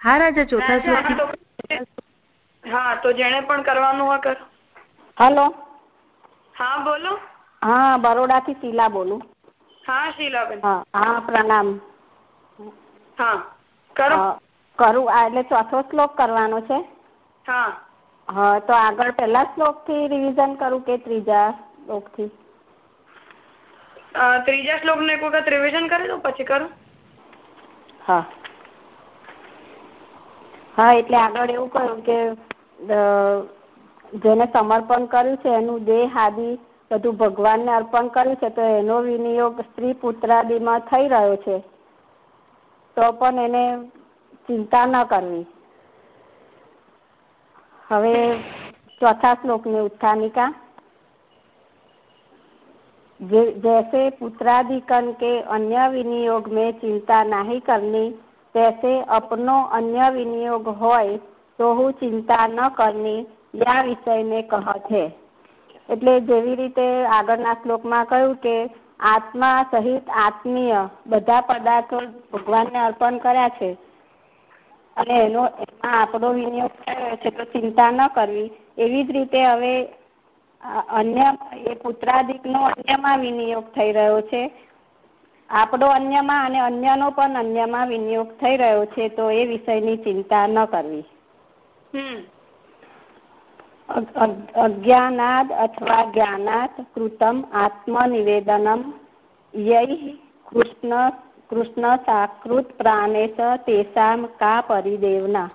હા રાજા ચોથા શ્લોક. હા તો જેને પણ કરવાનું હોય કર. હેલો? હા બોલો. હા બરોડા થી શીલા બોલું. હા શીલાબેન. હા પ્રણામ. હા કરો. કરું. આ એટલે ચોથો શ્લોક કરવાનો છે. હા. હા તો આગળ પહેલા શ્લોકથી રિવિઝન કરું કે ત્રીજા શ્લોકથી ત્રીજા શ્લોક ને એક વખત રિવિઝન કરી દો પછી કરું. હા. હા એટલે આગળ એવું કહ્યું કે જેને સમર્પણ કર્યું છે એનું દેહ આદિ બધું ભગવાનને અર્પણ કર્યું છે તો એનો વિનિયોગ સ્ત્રી પુત્રાદિમાં થઈ રહ્યો છે તો પણ એને ચિંતા ન કરવી હવે ચોથા શ્લોકની उत्थानिका जैसे पुत्रादिकन के अन्य विनियोग में चिंता नहीं करनी तैसे अपनो अन्य विनियोग હોય તો હું ચિંતા ન કરની યા વિષયને કહ છે એટલે જેવી રીતે આગળના શ્લોકમાં કહ્યું કે આત્મા સહિત આત્મીય બધા પદાર્થો ભગવાનને અર્પણ કર્યા છે અને એનો એમાં આપણો વિનિયોગ થયો છે તો ચિંતા ન કરવી એવી જ રીતે હવે અન્ય એ પુત્રાદિક નો અન્યમાં વિનિયોગ થઈ રહ્યો છે આપણો અન્યમાં અને અન્યનો પણ અન્યમાં વિનિયોગ થઈ રહ્યો છે તો એ વિષયની ચિંતા ન કરવી. અજ્ઞાનાદ અથવા જ્ઞાનાત કૃતમ આત્મનિવેદનમ યૈ કૃષ્ણ કૃષ્ણ સાકૃત પ્રાણેશ તેસામ કા પરિદેવના.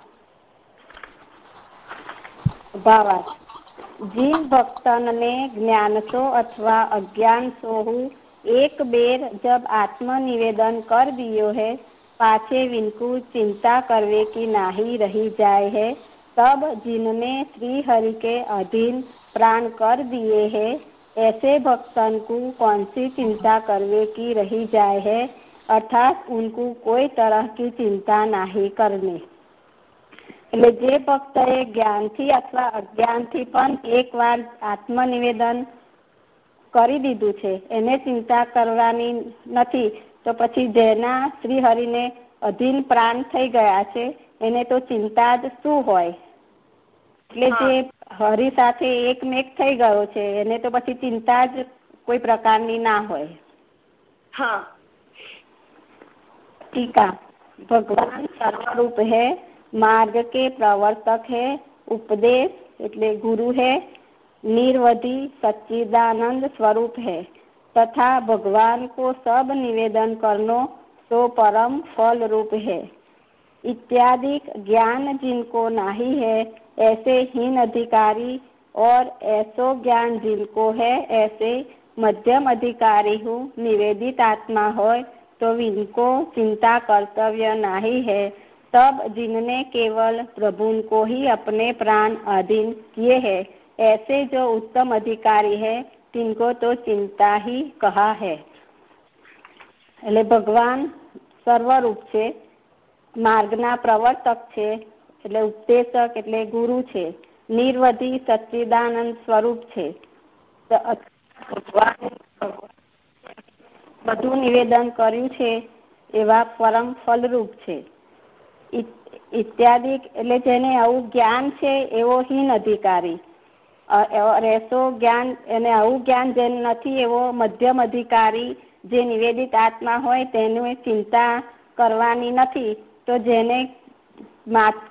ભાવાર્થ. જીવ ભક્તનને જ્ઞાનસો અથવા અજ્ઞાનસો હું अज्ञान सो हूँ एक बेर जब आत्मनिवेदन कर दियो है पाछे विनको चिंता करवे की नाही रही जाए है तब जिनने श्री हरि के अधीन प्राण कर दिए है ऐसे भक्तन को कौन सी चिंता करवे की रही जाए है अर्थात उनको कोई तरह की चिंता नहीं करनी એટલે જે ભક્તએ જ્ઞાનથી અથવા અજ્ઞાનથી પણ એક વાર આત્મનિવેદન કરી દીધું છે. એને ચિંતા કરવાની નથી. તો પછી જેના શ્રીહરિને અધીન પ્રાણ થઈ ગયા છે એને તો ચિંતા જ શું હોય? એટલે જે હરિ સાથે એકમેક થઈ ગયો છે એને તો પછી ચિંતા જ કોઈ પ્રકારની ના હોય. હા. ટીકા. ભગવાન સર્વરૂપ હે માર્ગ કે પ્રવર્તક હે ઉપદેશ એટલે ગુરુ હે निर्वधि सच्चिदानंद स्वरूप है। तथा भगवान को सब निवेदन करनो तो परम फल रूप है। इत्यादि ज्ञान जिनको नहीं है, ऐसे हीन अधिकारी और ऐसो ज्ञान जिनको है, ऐसे मध्यम अधिकारी हूँ, निवेदित आत्मा हो तो इनको चिंता कर्तव्य नहीं है। तब जिनने केवल प्रभु को ही अपने प्राण अधीन किए हैं ऐसे जो उत्तम अधिकारी है तिनको तो चिंता ही कहा है એટલે ભગવાન સર્વરૂપ છે માર્ગના પ્રવર્તક છે એટલે ઉપદેશક એટલે ગુરુ છે નિર્વધિ સચ્ચિદાનંદ સ્વરૂપ છે બધું નિવેદન કર્યું છે એવા પરમ ફલરૂપ છે ઇત્યાદિ એટલે જેને આવું જ્ઞાન છે એવો હીન અધિકારી રહેશો જ્ઞાન એને આવું જ્ઞાન જેને નથી, એવો મધ્યમ અધિકારી જે નિવેદિત આત્મા હોય તેનું ચિંતા કરવાની નથી. તો જેને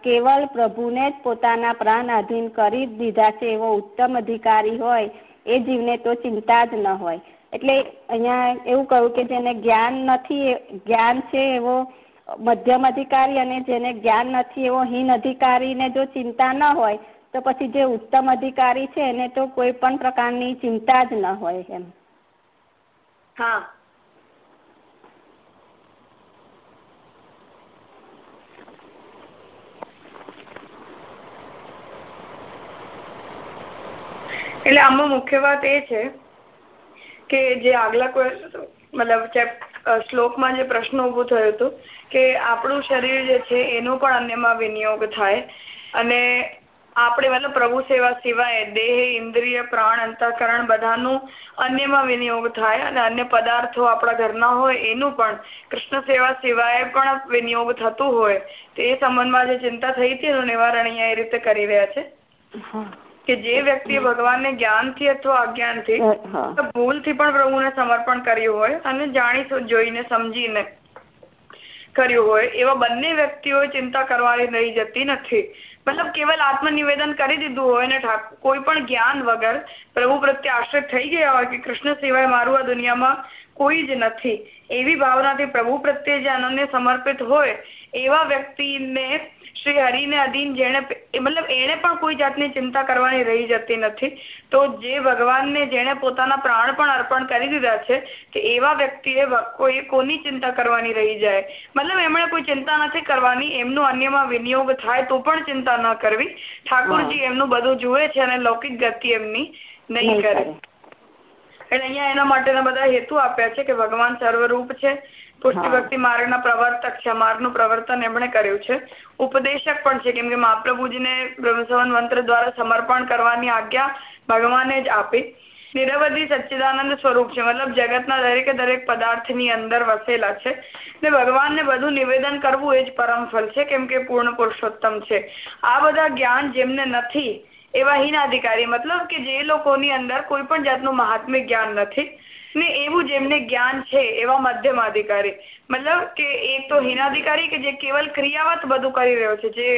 કેવલ પ્રભુને જ પોતાના પ્રાણ આધીન કરી દીધા છે, એવો ઉત્તમ અધિકારી હોય, એ જીવને તો ચિંતા જ ન હોય. એટલે અહીંયા એવું કહ્યું કે જેને જ્ઞાન નથી જ્ઞાન છે, એવો મધ્યમ અધિકારી, અને જેને જ્ઞાન નથી, એવો હીન અધિકારીને જો ચિંતા ન હોય તો પછી જે ઉત્તમ અધિકારી છે એને તો કોઈ પણ પ્રકારની ચિંતા જ ન હોય એમ. હા. એટલે આમાં મુખ્ય વાત એ છે કે જે આગલા મતલબ શ્લોકમાં જે પ્રશ્ન ઊભો થયો હતો કે આપણું શરીર જે છે એનો પણ અન્યમાં વિનિયોગ થાય અને આપણે મતલબ પ્રભુ સેવા સિવાય દેહ ઇન્દ્રિય પ્રાણ અંતઃકરણ બધાનું અન્યમાં વિનિયોગ થાય અને અન્ય પદાર્થો આપણા ઘરના હોય એનું પણ કૃષ્ણ સેવા સિવાય પણ વિનિયોગ થતું હોય. તો એ સંબંધમાં જે ચિંતા થઈ હતી એનું નિવારણ અહીંયા એ રીતે કરી રહ્યા છે. કે જે વ્યક્તિએ ભગવાનને જ્ઞાનથી અથવા અજ્ઞાનથી ભૂલથી પણ પ્રભુને સમર્પણ કર્યું હોય અને જાણી જોઈને સમજીને કર્યું હોય એવા બંને વ્યક્તિઓ ચિંતા કરવાની રહી જતી નથી. મતલબ કેવલ આત્મનિવેદન કરી દીધું હોય ને કોઈ પણ જ્ઞાન વગર પ્રભુ પ્રત્યે આશ્રિત થઈ ગયા હોય કે કૃષ્ણ સિવાય મારું આ દુનિયામાં કોઈ જ નથી. એવી ભાવનાથી પ્રભુ પ્રત્યે જે અનન્ય સમર્પિત હોય એવા વ્યક્તિને શ્રી હરિને અધીન જેને મતલબ એને પણ કોઈ જાતની ચિંતા કરવાની રહી જતી નથી. તો જે ભગવાનને જેને પોતાના પ્રાણ પણ અર્પણ કરી દીધા છે કે એવા વ્યક્તિએ કોઈ કોની ચિંતા કરવાની રહી જાય? મતલબ એમણે કોઈ ચિંતા નથી કરવાની એમનું અન્યમાં વિનિયોગ થાય તો પણ ચિંતા ન કરવી. ઠાકોરજી એમનું બધું જુએ છે અને લૌકિક ગતિ એમની નહીં કરે. એટલે અહીંયા એના માટેના બધા હેતુ આપ્યા છે કે ભગવાન સર્વરૂપ છે. પુષ્ટિ ભક્તિ માર્ગના પ્રવર્તક છે. માર્ગનું પ્રવર્તન એમણે કર્યું છે. ઉપદેશક પણ છે કેમ કે મહાપ્રભુજીને બ્રહ્મસવન મંત્ર દ્વારા સમર્પણ કરવાની આજ્ઞા ભગવાને જ આપી. નિરવધિ સચ્ચિદાનંદ સ્વરૂપ છે. મતલબ જગતના દરેકે દરેક પદાર્થની અંદર વસેલા છે. ને ભગવાનને બધું નિવેદન કરવું એ જ પરમ ફલ છે કેમ કે પૂર્ણ પુરુષોત્તમ છે. આ બધા જ્ઞાન જેમને નથી એવા હિનાધિકારી. મતલબ કે જે લોકોની અંદર કોઈ પણ જાતનું મહાત્મિક જ્ઞાન નથી ને એવું જેમને જ્ઞાન છે એવા મધ્યમ અધિકારી. મતલબ કે એક તો હિનાધિકારી કે જે કેવલ ક્રિયાવત બધું કરી રહ્યો છે જે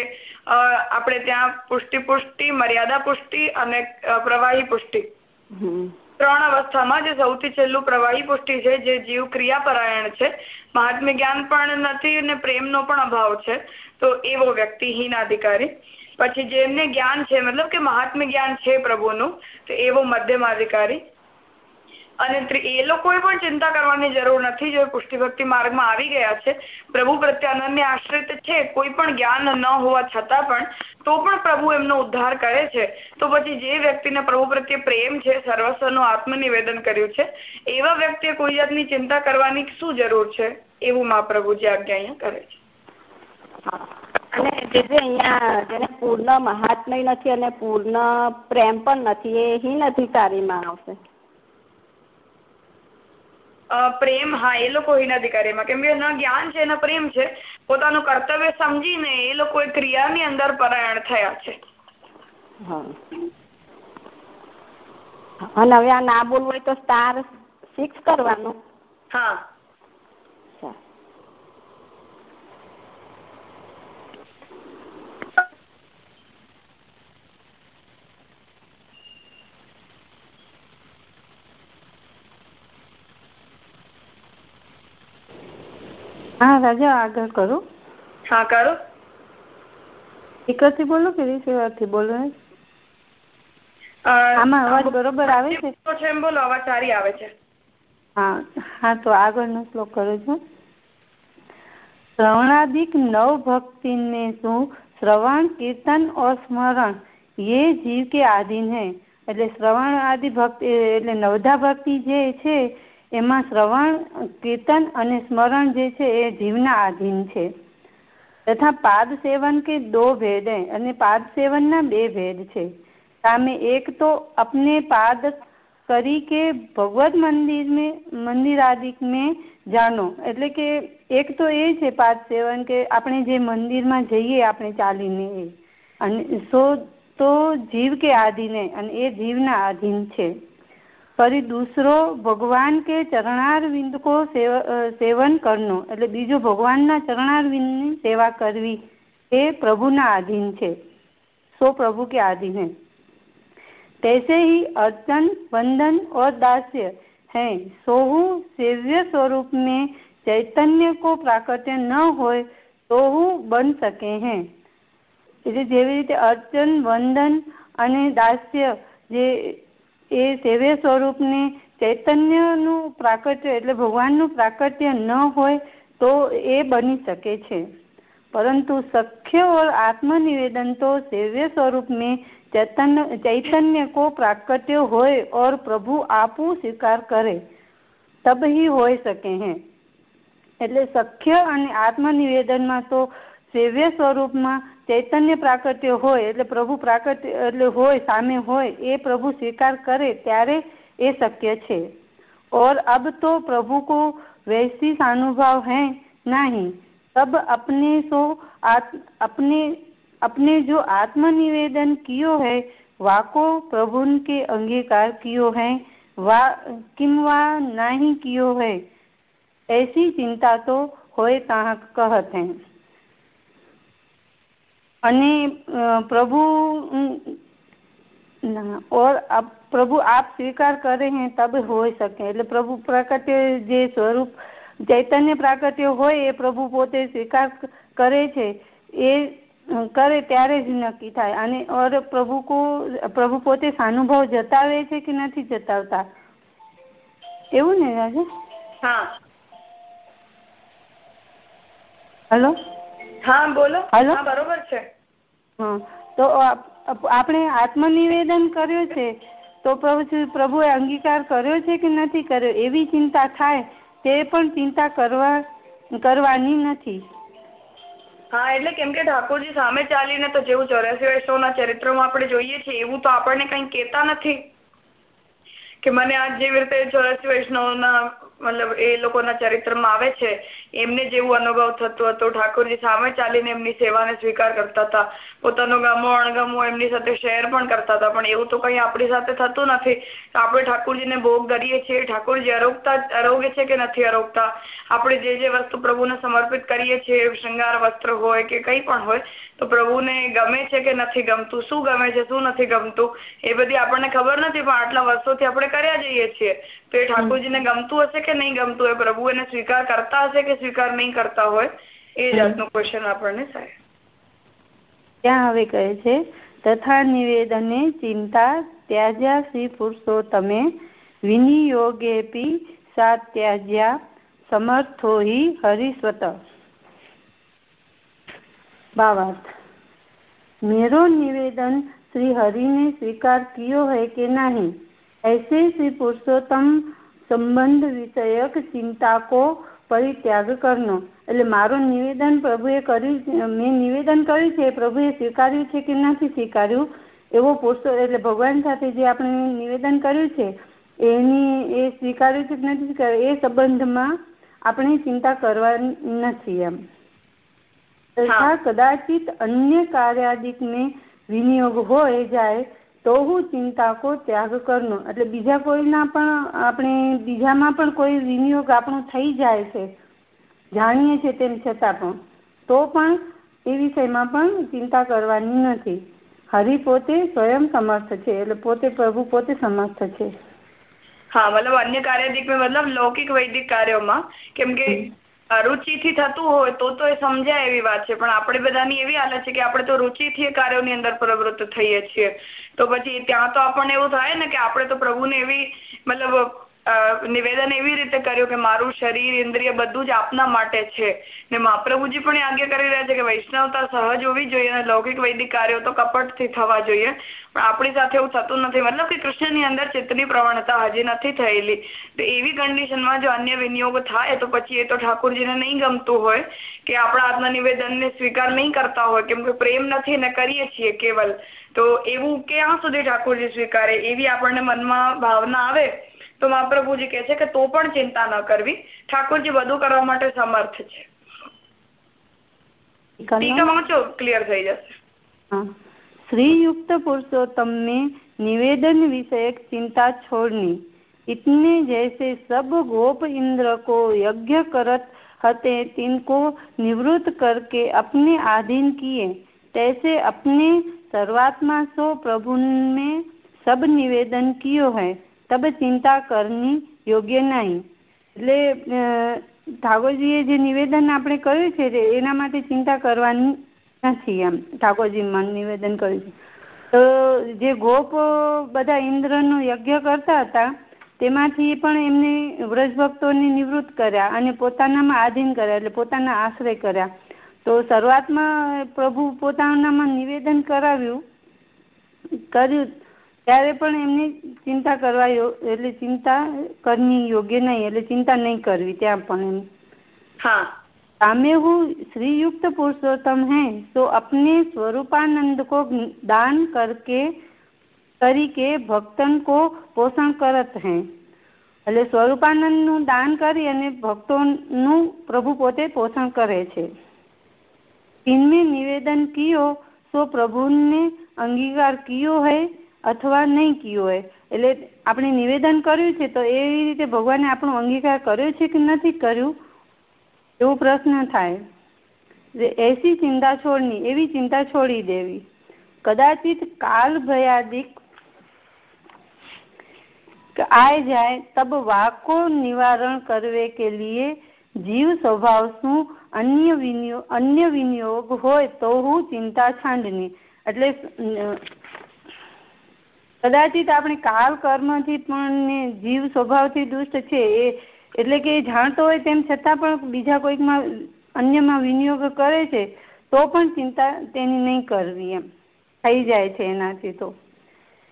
આપણે ત્યાં પુષ્ટિ પુષ્ટિ મર્યાદા પુષ્ટિ અને પ્રવાહી પુષ્ટિ. ત્રણ અવસ્થામાં જે સૌથી છેલ્લું પ્રવાહી પુષ્ટિ છે જે જીવ ક્રિયાપરાયણ છે. મહાત્મ્ય જ્ઞાન પણ નથી અને પ્રેમનો પણ અભાવ છે. તો એવો વ્યક્તિ હીનાધિકારી. પછી જેમને જ્ઞાન છે, મતલબ કે મહાત્મ્ય જ્ઞાન છે પ્રભુનું, તો એવો મધ્યમ અધિકારી. અને એ લોકોએ પણ ચિંતા કરવાની જરૂર નથી, જો પુષ્ટિ ભક્તિ માર્ગમાં આવી ગયા છે. પ્રભુ પ્રત્યે અનન્ય આશ્રિત છે, કોઈ પણ જ્ઞાન ન હોવા છતાં પણ, તો પણ પ્રભુ એમનો ઉદ્ધાર કરે છે. તો પછી જે વ્યક્તિને પ્રભુ પ્રત્યે પ્રેમ છે, સર્વસ્વનું આત્મનિવેદન કર્યું છે, એવા વ્યક્તિએ કોઈ જાતની ચિંતા કરવાની શું જરૂર છે? એવું મહાપ્રભુજી આજ્ઞા અહીંયા કરે છે. અને જે જે અહીંયા જેને પૂર્ણ મહાત્મય નથી અને પૂર્ણ પ્રેમ પણ નથી એ હિન અધિકારીમાં આવશે? પ્રેમ હા એ લોકો હિનાધિકારીમાં કેમ કે એના જ્ઞાન છે એના પ્રેમ છે પોતાનું કર્તવ્ય સમજીને એ લોકો ક્રિયાની અંદર પરાયણ થયા છે. અને હવે આ ના બોલવું હોય તો સ્ટાર સિક્સ કરવાનું. હા. હા રાજા આગળ કરો. હા કરો. સ્પીકરથી બોલો કે રિસીવરથી બોલો આમાં અવાજ બરોબર આવે છે? એમ બોલો અવાજ સારી આવે છે. હા હા તો આગળનો શ્લોક કરો છો. શ્રવણાદિક નવ ભક્તિ ને શું? શ્રવણ કીર્તન ઓર સ્મરણ યે જીવ કે આધીન હૈ. એટલે શ્રવણ આદિ ભક્તિ એટલે નવધા ભક્તિ જે છે એમાં શ્રવણ કીર્તન અને સ્મરણ જે છે એ જીવના આધીન છે તથા પાદ સેવન કે દો ભેદ અને પાદ સેવનના બે ભેદ છે સામે એક તો अपने पाद કરી કે ભગવત મંદિર में મંદિર આદિ में જાણો એટલે કે એક તો એ છે પાદ સેવન કે આપણે જે મંદિરમાં જઈએ આપણે ચાલીને એ અને સો તો જીવ કે આધીને અને એ જીવના આધીન છે ફરી દૂસરો, ભગવાન કે ચરણાર વિંદ કો સેવન કરનો. એટલે બીજો ભગવાનના ચરણાર વિંદની સેવા કરવી એ પ્રભુના આધીન છે. સો પ્રભુ કે આધીન હે. તૈસે હી અર્ચન, વંદન ઓર દાસ્ય હૈ. સોહુ સેવ્ય સ્વરૂપ મેં ચૈતન્ય કો પ્રાકટ્ય ન હોય તો હું બન શકે હે. એટલે જેવી રીતે અર્ચન, વંદન અને દાસ્ય જે એ સેવ્ય સ્વરૂપને ચૈતન્યનું પ્રાકટ્ય એટલે ભગવાનનું પ્રાકટ્ય ન હોય તો એ બની શકે છે પરંતુ સખ્ય और आत्मनिवेदन तो सेव्य स्वरूप में चैतन्य चैतन्य को प्राकट्य હોય और પ્રભુ આપું સ્વીકાર કરે તબ ही હોઈ શકે હે એટલે સખ્ય અને આત્મનિવેદનમાં તો સેવ્ય સ્વરૂપમાં ચૈતન્ય પ્રાકટ્ય હોય એટલે પ્રભુ પ્રાકટ્ય એટલે હોય સામે હોય એ પ્રભુ સ્વીકાર કરે ત્યારે એ શક્ય છે और अब तो प्रभु को वैसी अनुभव है नहीं तब अपने सो आत, अपने अपने जो आत्मनिवेदन कियो है वाको प्रभु के अंगीकार कियो है वा किम वा नहीं कियो है ऐसी चिंता तो होए कहा कहत है અને પ્રભુ और अब प्रभु आप स्वीकार करे हैं तब हो सके એટલે પ્રભુ પ્રાકટ્ય જે સ્વરૂપ ચૈતન્ય પ્રાકટ્ય હોય એ પ્રભુ પોતે સ્વીકાર કરે છે એ કરે ત્યારે જ નક્કી થાય અને ઓર પ્રભુ કો પ્રભુ પોતે સાનુભવ જતાવે છે કે નથી જતાવતા એવું ને રાજે હા હેલો હા બોલો. હા બરોબર છે. હા તો આપણે આત્મનિવેદન કર્યું છે તો પ્રભુએ અંગીકાર કર્યો છે કે નથી કર્યો? એવી ચિંતા થાય તે પણ ચિંતા કરવા કરવાની નથી. હા એટલે કેમ કે ઠાકોરજી સામે ચાલીને તો જેવું ચોર્યાસી વૈષ્ણવના ચરિત્રમાં આપણે જોઈએ છીએ એવું તો આપણને કઈ કેતા નથી. કે મને આ જેવી રીતે ચોર્યાસી વૈષ્ણવના મતલબ એ લોકોના ચરિત્રમાં આવે છે, એમને જેવું અનુભવ થતો હતો, ઠાકોરજી સામે ચાલીને એમની સેવાને સ્વીકાર કરતા હતા, પોતાનો ગમો, અણગમો એમની સાથે શેર પણ કરતા હતા, પણ એવું તો કઈ આપણી સાથે થતું નથી. આપણે ઠાકોરજીને ભોગ ધરીએ છીએ, ઠાકોરજી અરોગતા, અરોગે છે કે નથી અરોગતા? આપણે જે જે વસ્તુ પ્રભુને સમર્પિત કરીએ છીએ, શૃંગાર, વસ્ત્ર હોય કે કંઈ પણ હોય, તો પ્રભુને ગમે છે કે નથી ગમતું, શું ગમે છે, શું નથી ગમતું, એ બધી આપણને ખબર નથી, પણ આટલા વર્ષોથી આપણે કર્યા જઈએ છીએ. તો એ ઠાકોરજીને ગમતું હશે કે નહીં ગમતું હોય પ્રભુ એને સ્વીકાર કરતા હશે કે સ્વીકાર નહીં કરતા હોય એ જાતનો ક્વેશ્ચન આપણને થાય ત્યાં હવે કહે છે તથા નિવેદને ચિંતા ત્યાજ્યા શ્રી પુરુષોત્તમે વિનિયોગેપી સા ત્યાજ્યા સમર્થો હિ હરિસ્વત भावार्थ मेरो निवेदन श्री हरि ने स्वीकार कियो है कि नहीं ऐसे श्री पुरुषोत्तम સંબંધ વિષયક ચિંતા કો પરિત્યાગ કરનો. એટલે મારું નિવેદન પ્રભુએ કર્યું મેં નિવેદન કર્યું છે પ્રભુએ સ્વીકાર્યું છે કે નથી સ્વીકાર્યું? એવો પુરુષો એટલે ભગવાન સાથે જે આપણે નિવેદન કર્યું છે એની એ સ્વીકાર્યું છે કે નથી સ્વીકાર્યું એ સંબંધમાં આપણે ચિંતા કરવાની નથી એમ. તથા કદાચિત અન્ય કાર્યાદિકને વિનિયોગ હોય જાય તો હું ચિંતા કો ત્યાગ કરનો. એટલે બીજા કોઈના પણ, આપણે બીજામાં પણ કોઈ વિનિયોગ આપણો થઈ જાય છે, જાણીએ છીએ તેમ છતાં પણ, તો પણ એ વિષયમાં પણ ચિંતા કરવાની નથી. હરિ પોતે સ્વયં સમર્થ છે, એટલે પોતે પ્રભુ પોતે સમર્થ છે. હા, મતલબ અન્ય કાર્ય મતલબ લૌકિક વૈદિક કાર્યોમાં, કેમ કે રુચિથી થતું હોય તો તો એ સમજાય એવી વાત છે. પણ આપણે બધાની એવી હાલત છે કે આપણે તો રુચિથી એ કાર્યોની અંદર પ્રવૃત્ત થઈએ છીએ. તો પછી ત્યાં તો આપણને એવું થાય ને કે આપણે તો પ્રભુને એવી મતલબ નિવેદન એવી રીતે કર્યું કે મારું શરીર, ઇન્દ્રિય બધું જ આપના માટે છે. ને મહાપ્રભુજી પણ આજ્ઞા કરી રહ્યા છે કે વૈષ્ણવતા સહજ હોવી જોઈએ અને લૌકિક વૈદિક કાર્યો તો કપટથી થવા જોઈએ. પણ આપણી સાથે એવું થતું નથી. મતલબ કે કૃષ્ણની અંદર ચિત્તની પ્રવણતા હજી નથી થયેલી. તો એવી કન્ડિશનમાં જો અન્ય વિનિયોગ થાય, તો પછી એ તો ઠાકોરજીને નહીં ગમતું હોય કે આપણા આત્મનિવેદનને સ્વીકાર નહીં કરતા હોય, કેમ કે પ્રેમ નથી ને કરીએ છીએ કેવલ. તો એવું ક્યાં સુધી ઠાકોરજી સ્વીકારે? એવી આપણને મનમાં ભાવના આવે? તો મહાપ્રભુજી કહે છે કે તો પણ ચિંતા ન કરવી ઠાકોરજી બધું કરવા માટે સમર્થ છે ટીકા વાંચો ક્લિયર થઈ જશે श्रीयुक्त पुरुषोत्तम में निवेदन विषयक चिंता छोड़नी इतने जैसे सब गोप इंद्र को यज्ञ करत हते तिनको निवृत्त करके अपने अधीन किए तैसे अपने सर्वात्मा सो प्रभु में सब निवेदन कियो है તબ ચિંતા કરની યોગ્ય નહીં. એટલે ઠાકોરજીએ જે નિવેદન આપણે કર્યું છે એના માટે ચિંતા કરવાની નથી એમ, ઠાકોરજી નિવેદન કર્યું છે. તો જે ગોપ બધા ઇન્દ્રનો યજ્ઞ કરતા હતા, તેમાંથી પણ એમને વ્રજભક્તોને નિવૃત્ત કર્યા અને પોતાનામાં આધીન કર્યા, એટલે પોતાના આશ્રય કર્યા. તો શરૂઆતમાં પ્રભુ પોતાનામાં નિવેદન કરાવ્યું, કર્યું ત્યારે પણ એમને ચિંતા કરવા એટલે ચિંતા કરની યોગ્ય નહીં એટલે ચિંતા નહીં કરવી ત્યાં પણ એમ હા साम्य हूँ श्री युक्त पुरुषोत्तम है तो अपने स्वरूपानंद को दान करके તરીકે ભક્તન કો પોષણ કરત હે એટલે સ્વરૂપાનંદ નું દાન કરી અને ભક્તોનું પ્રભુ પોતે પોષણ કરે છે इनमें निवेदन कियो तो પ્રભુને અંગીકાર કિયો હૈ અથવા નહીં કયો હોય. એટલે આપણે નિવેદન કર્યું છે, તો એવી રીતે ભગવાને આપણો અંગીકાર કર્યો છે કે નથી કર્યું? એવો પ્રશ્ન થાય. એસી ચિંતા છોડની, એવી ચિંતા છોડી દેવી. કદાચિત કાલ ભયાદિક આય જાય, તબ વાકો નિવારણ કરવે કે લીએ. જીવ સ્વભાવ શું? અન્ય વિનિયોગ અન્ય વિનિયોગ હોય તો હું ચિંતા છાંડની. એટલે કદાચિત આપણે કાલ કર્મથી પણ જીવ સ્વભાવથી દુષ્ટ છે એ એટલે કે જાણતો હોય તેમ છતાં પણ બીજા કોઈકમાં અન્યમાં વિનિયોગ કરે છે તો પણ ચિંતા તેની નહીં કરવી એમ. થઈ જાય છે એનાથી તો.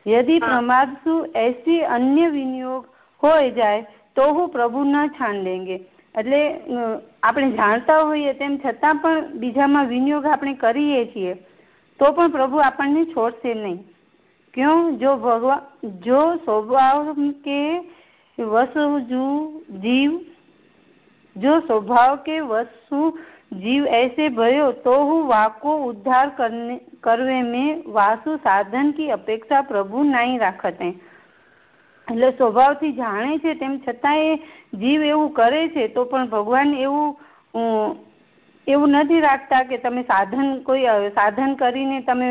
યદિ પ્રમાદ એસી અન્ય વિનિયોગ હોય જાય તો હું પ્રભુ ન છાન લેંગે. એટલે આપણે જાણતા હોઈએ તેમ છતાં પણ બીજામાં વિનિયોગ આપણે કરીએ છીએ તો પણ પ્રભુ આપણને છોડશે નહીં. क्यों जो भगवान जो स्वभाव के वसु जीव जो स्वभाव के वसु जीव ऐसे भयो तो हूँ वाको उद्धार करने करवे में वासु साधन की અપેક્ષા પ્રભુ નહીં રાખતે એટલે સ્વભાવથી જાણે છે તેમ છતાં એ જીવ એવું કરે છે તો પણ ભગવાન એવું એવું નથી રાખતા કે તમે સાધન કોઈ સાધન કરીને તમે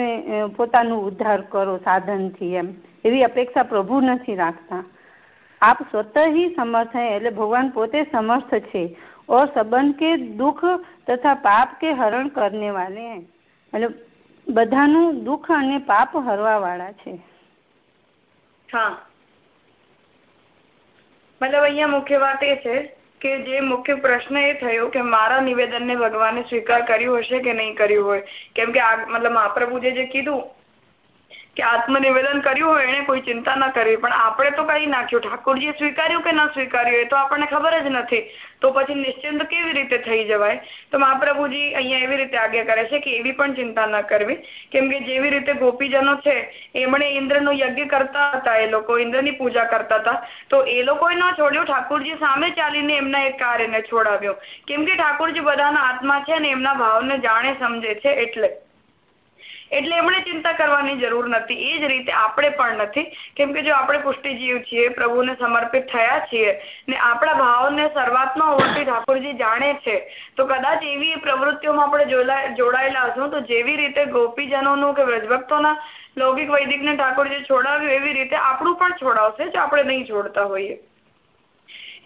પોતાનું ઉદ્ધાર કરો સાધનથી એમ. એવી અપેક્ષા પ્રભુ નથી રાખતા. આપ સ્વતઃ સમર્થ હૈ, એટલે ભગવાન પોતે સમર્થ છે. ઓર સંબંધ કે દુઃખ તથા પાપ કે હરણ કરને વાલે હૈ. એટલે બધાનું દુઃખ અને પાપ હરવા વાળા છે. હા. મતલબ અહીંયા મુખ્ય વાત એ છે કે જે મુખ્ય પ્રશ્ન એ થયો કે મારા નિવેદનને ભગવાને સ્વીકાર કર્યું હશે કે નહીં કર્યું હોય? કેમ કે મતલબ મહાપ્રભુજે જે કીધું કે આત્મનિવેદન કર્યું હોય એને કોઈ ચિંતા ન કરવી. પણ આપણે તો કઈ નાખ્યું ઠાકોરજીએ સ્વીકાર્યું કે ન સ્વીકાર્યું, એ તો આપણને ખબર જ નથી. તો પછી નિશ્ચિંત કેવી રીતે થઈ જવાય? તો મહાપ્રભુજી અહીંયા એવી રીતે આજ્ઞા કરે છે કે એવી પણ ચિંતા ન કરવી. કેમ કે જેવી રીતે ગોપીજનો છે, એમણે ઇન્દ્રનું યજ્ઞ કરતા હતા, એ લોકો ઇન્દ્રની પૂજા કરતા હતા. તો એ લોકોએ ન છોડ્યું. ઠાકોરજી સામે ચાલીને એમના એક કાર્યને છોડાવ્યો. કેમ કે ઠાકોરજી બધાના આત્મા છે ને એમના ભાવને જાણે સમજે છે એટલે. એટલે એમણે ચિંતા કરવાની જરૂર નથી. એ જ રીતે આપણે પણ નથી. કેમ કે જો આપણે પુષ્ટિજીવ છીએ, પ્રભુને સમર્પિત થયા છીએ ને આપણા ભાવને સર્વાત્મા હોવાથી ઠાકોરજી જાણે છે, તો કદાચ એવી પ્રવૃત્તિઓમાં આપણે જોડાયેલા હશું. તો જેવી રીતે ગોપીજનોનું કે વ્રજભક્તોના લૌકિક વૈદિકને ઠાકોરજી છોડાવ્યું, એવી રીતે આપણું પણ છોડાવશે, જો આપણે નહીં છોડતા હોઈએ.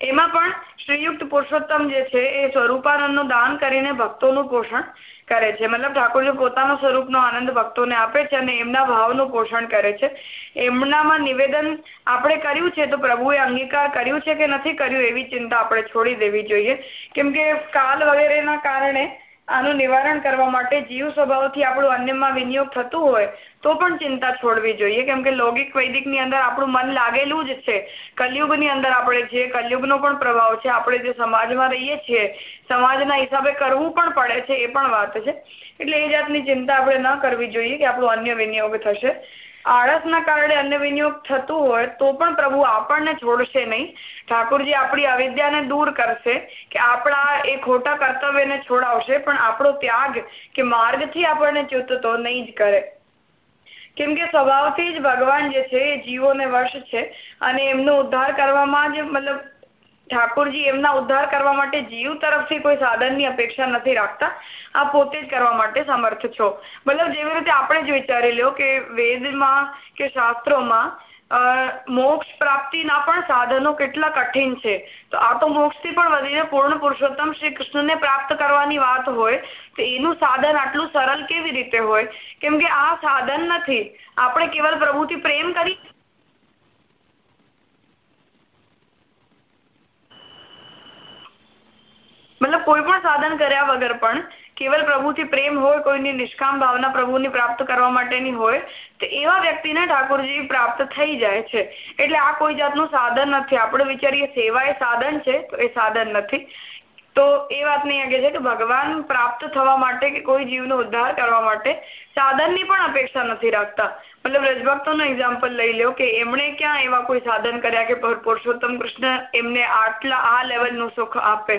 એમાં પણ શ્રીયુક્ત પુરુષોત્તમ જે છે, એ સ્વરૂપાનંદનું દાન કરીને ભક્તોનું પોષણ કરે છે. મતલબ ઠાકોરજી પોતાના સ્વરૂપનો આનંદ ભક્તોને આપે છે અને એમના ભાવનું પોષણ કરે છે. એમનામાં નિવેદન આપણે કર્યું છે તો પ્રભુએ અંગીકાર કર્યું છે કે નથી કર્યું એવી ચિંતા આપણે છોડી દેવી જોઈએ. કેમ કાલ વગેરેના કારણે આનું નિવારણ કરવા માટે જીવ સ્વભાવથી આપણું અન્યમાં વિનિયોગ થતું હોય, તો પણ ચિંતા છોડવી જોઈએ. કેમ કે લૌકિક વૈદિકની અંદર આપણું મન લાગેલું જ છે. કલયુગની અંદર આપણે જે, કલયુગનો પણ પ્રભાવ છે, આપણે જે સમાજમાં રહીએ છીએ, સમાજના હિસાબે કરવું પણ પડે છે, એ પણ વાત છે. એટલે એ જાતની ચિંતા આપણે ન કરવી જોઈએ કે આપણું અન્ય વિનિયોગ થશે. આળસના કારણે અન્ન વિનિયોગ થતું હોય તો પણ પ્રભુ આપણને છોડશે નહીં. ઠાકોરજી આપણી અવિદ્યાને દૂર કરશે કે આપણા એ ખોટા કર્તવ્યને છોડાવશે, પણ આપણો ત્યાગ કે માર્ગથી આપણને ચ્યુતતો નહીં જ કરે. કેમ કે સ્વભાવથી જ ભગવાન જે છે એ જીવોને વશ છે અને એમનો ઉદ્ધાર કરવામાં જ મતલબ ઠાકોરજી એમના ઉદ્ધાર કરવા માટે જીવ તરફથી કોઈ સાધનની અપેક્ષા નથી રાખતા. આ પોતે જ કરવા માટે સમર્થ છો. મતલબ જેવી રીતે આપણે જ વિચારી લો કે વેદમાં કે શાસ્ત્રોમાં મોક્ષ પ્રાપ્તિના પણ સાધનો કેટલા કઠિન છે. તો આ તો મોક્ષથી પણ વધીને પૂર્ણ પુરુષોત્તમ શ્રી કૃષ્ણને પ્રાપ્ત કરવાની વાત હોય, તો એનું સાધન આટલું સરળ કેવી રીતે હોય? કેમ કે આ સાધન નથી. આપણે કેવલ પ્રભુથી પ્રેમ કરી મતલબ કોઈ પણ સાધન કર્યા વગર પણ કેવલ પ્રભુથી પ્રેમ હોય, કોઈની નિષ્કામ ભાવના પ્રભુની પ્રાપ્ત કરવા માટેની હોય, તો એવા વ્યક્તિને ઠાકોરજી પ્રાપ્ત થઈ જાય છે. એટલે આ કોઈ જાતનું સાધન નથી. આપણે વિચારીએ સેવા એ સાધન છે, તો એ સાધન નથી. તો એ વાતની અહીંયા છે કે ભગવાન પ્રાપ્ત થવા માટે કે કોઈ જીવનો ઉદ્ધાર કરવા માટે સાધનની પણ અપેક્ષા નથી રાખતા. મતલબ રજભક્તોનું એક્ઝામ્પલ લઈ લો કે એમણે ક્યાં એવા કોઈ સાધન કર્યા કે પુરુષોત્તમ કૃષ્ણ એમને આટલા, આ લેવલનું સુખ આપે.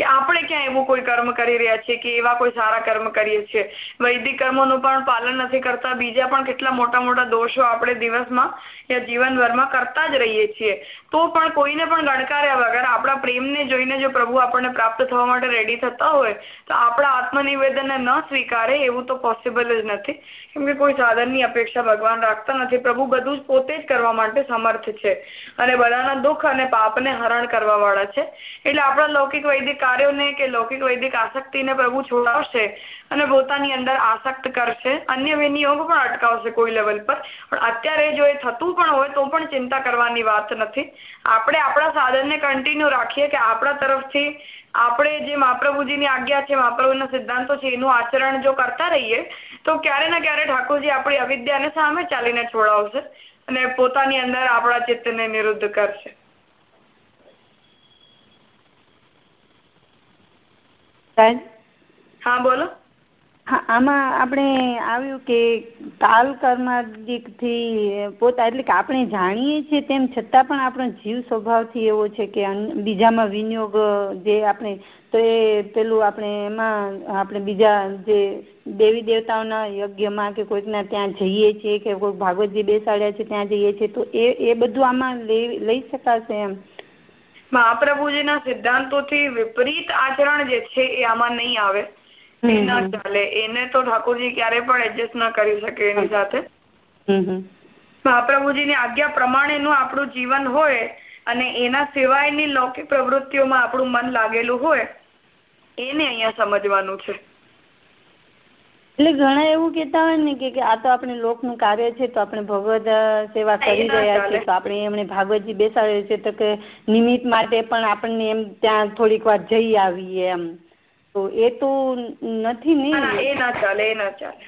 કે આપણે ક્યાં એવું કોઈ કર્મ કરી રહ્યા છીએ કે એવા કોઈ સારા કર્મ કરીએ છીએ? વૈદિક કર્મોનું પણ પાલન નથી કરતા. બીજા પણ કેટલા મોટા મોટા દોષો આપણે દિવસમાં યા જીવનભરમાં કરતા જ રહીએ છીએ. તો પણ કોઈને પણ ગણકાર્યા વગર આપણા પ્રેમને જોઈને જો પ્રભુ આપણને પ્રાપ્ત થવા માટે રેડી થતા હોય, તો આપણા આત્મનિવેદનને ન સ્વીકારે એવું તો પોસિબલ જ નથી. કેમ કે કોઈ સાધનની અપેક્ષા ભગવાન રાખતા નથી. પ્રભુ બધું જ પોતે જ કરવા માટે સમર્થ છે અને બધાના દુઃખ અને પાપને હરણ કરવા વાળા છે. એટલે આપણા લૌકિક વૈદિક કાર્યોને કે લૌકિક વૈદિક આસક્તિને પ્રભુ છોડાવશે અને પોતાની અંદર આસક્ત કરશે. અન્ય વિનિયોગ પણ અટકાવશે કોઈ લેવલ પર. પણ અત્યારે જો એ થતું પણ હોય તો પણ ચિંતા કરવાની વાત નથી. આપણે આપણા સાધનને કન્ટિન્યુ રાખીએ કે આપણા તરફથી આપણે જે મહાપ્રભુજીની આજ્ઞા છે, મહાપ્રભુના સિદ્ધાંતો છે, એનું આચરણ જો કરતા રહીએ, તો ક્યારે ને ક્યારે ઠાકોરજી આપણી અવિદ્યાને સામે ચાલીને છોડાવશે અને પોતાની અંદર આપણા ચિત્તને નિરુદ્ધ કરશે. હા બોલો. આમાં આપણે આવ્યું કે કાલ કર્માદિકથી પોતા એટલે કે આપણે જાણીએ છીએ તેમ છતાં પણ આપણો જીવ સ્વભાવથી એવો છે કે બીજામાં વિનિયોગ જે આપણે તો એ પેલું આપણે એમાં આપણે બીજા જે દેવી દેવતાઓના યજ્ઞમાં કે કોઈકના ત્યાં જઈએ છીએ કે કોઈક ભાગવતજી બેસાડ્યા છે ત્યાં જઈએ છીએ તો એ એ બધું આમાં લઈ શકાશે એમ. મહાપ્રભુજીના સિદ્ધાંતોથી વિપરીત આચરણ જે છે એ આમાં નહીં આવે. એ ના ચાલે. એને તો ઠાકોરજી ક્યારે પણ એડજસ્ટ ન કરી શકે એની સાથે. મહાપ્રભુજીની આજ્ઞા પ્રમાણેનું આપણું જીવન હોય અને એના સિવાયની લૌકિક પ્રવૃત્તિઓમાં આપણું મન લાગેલું હોય એને અહીંયા સમજવાનું છે. એટલે ઘણા એવું કેતા હોય ને કે આ તો આપણે લોકનું કાર્ય છે તો આપણે ભગવત સેવા કરી રહ્યા છીએ તો આપણે એમણે ભાગવતજી બેસાડ્યો છે તો કે નિમિત્ત માટે પણ આપણને એમ ત્યાં થોડીક વાર જઈ આવીએ એમ. તો એ તો નથી ને? એ ના ચાલે એ ના ચાલે.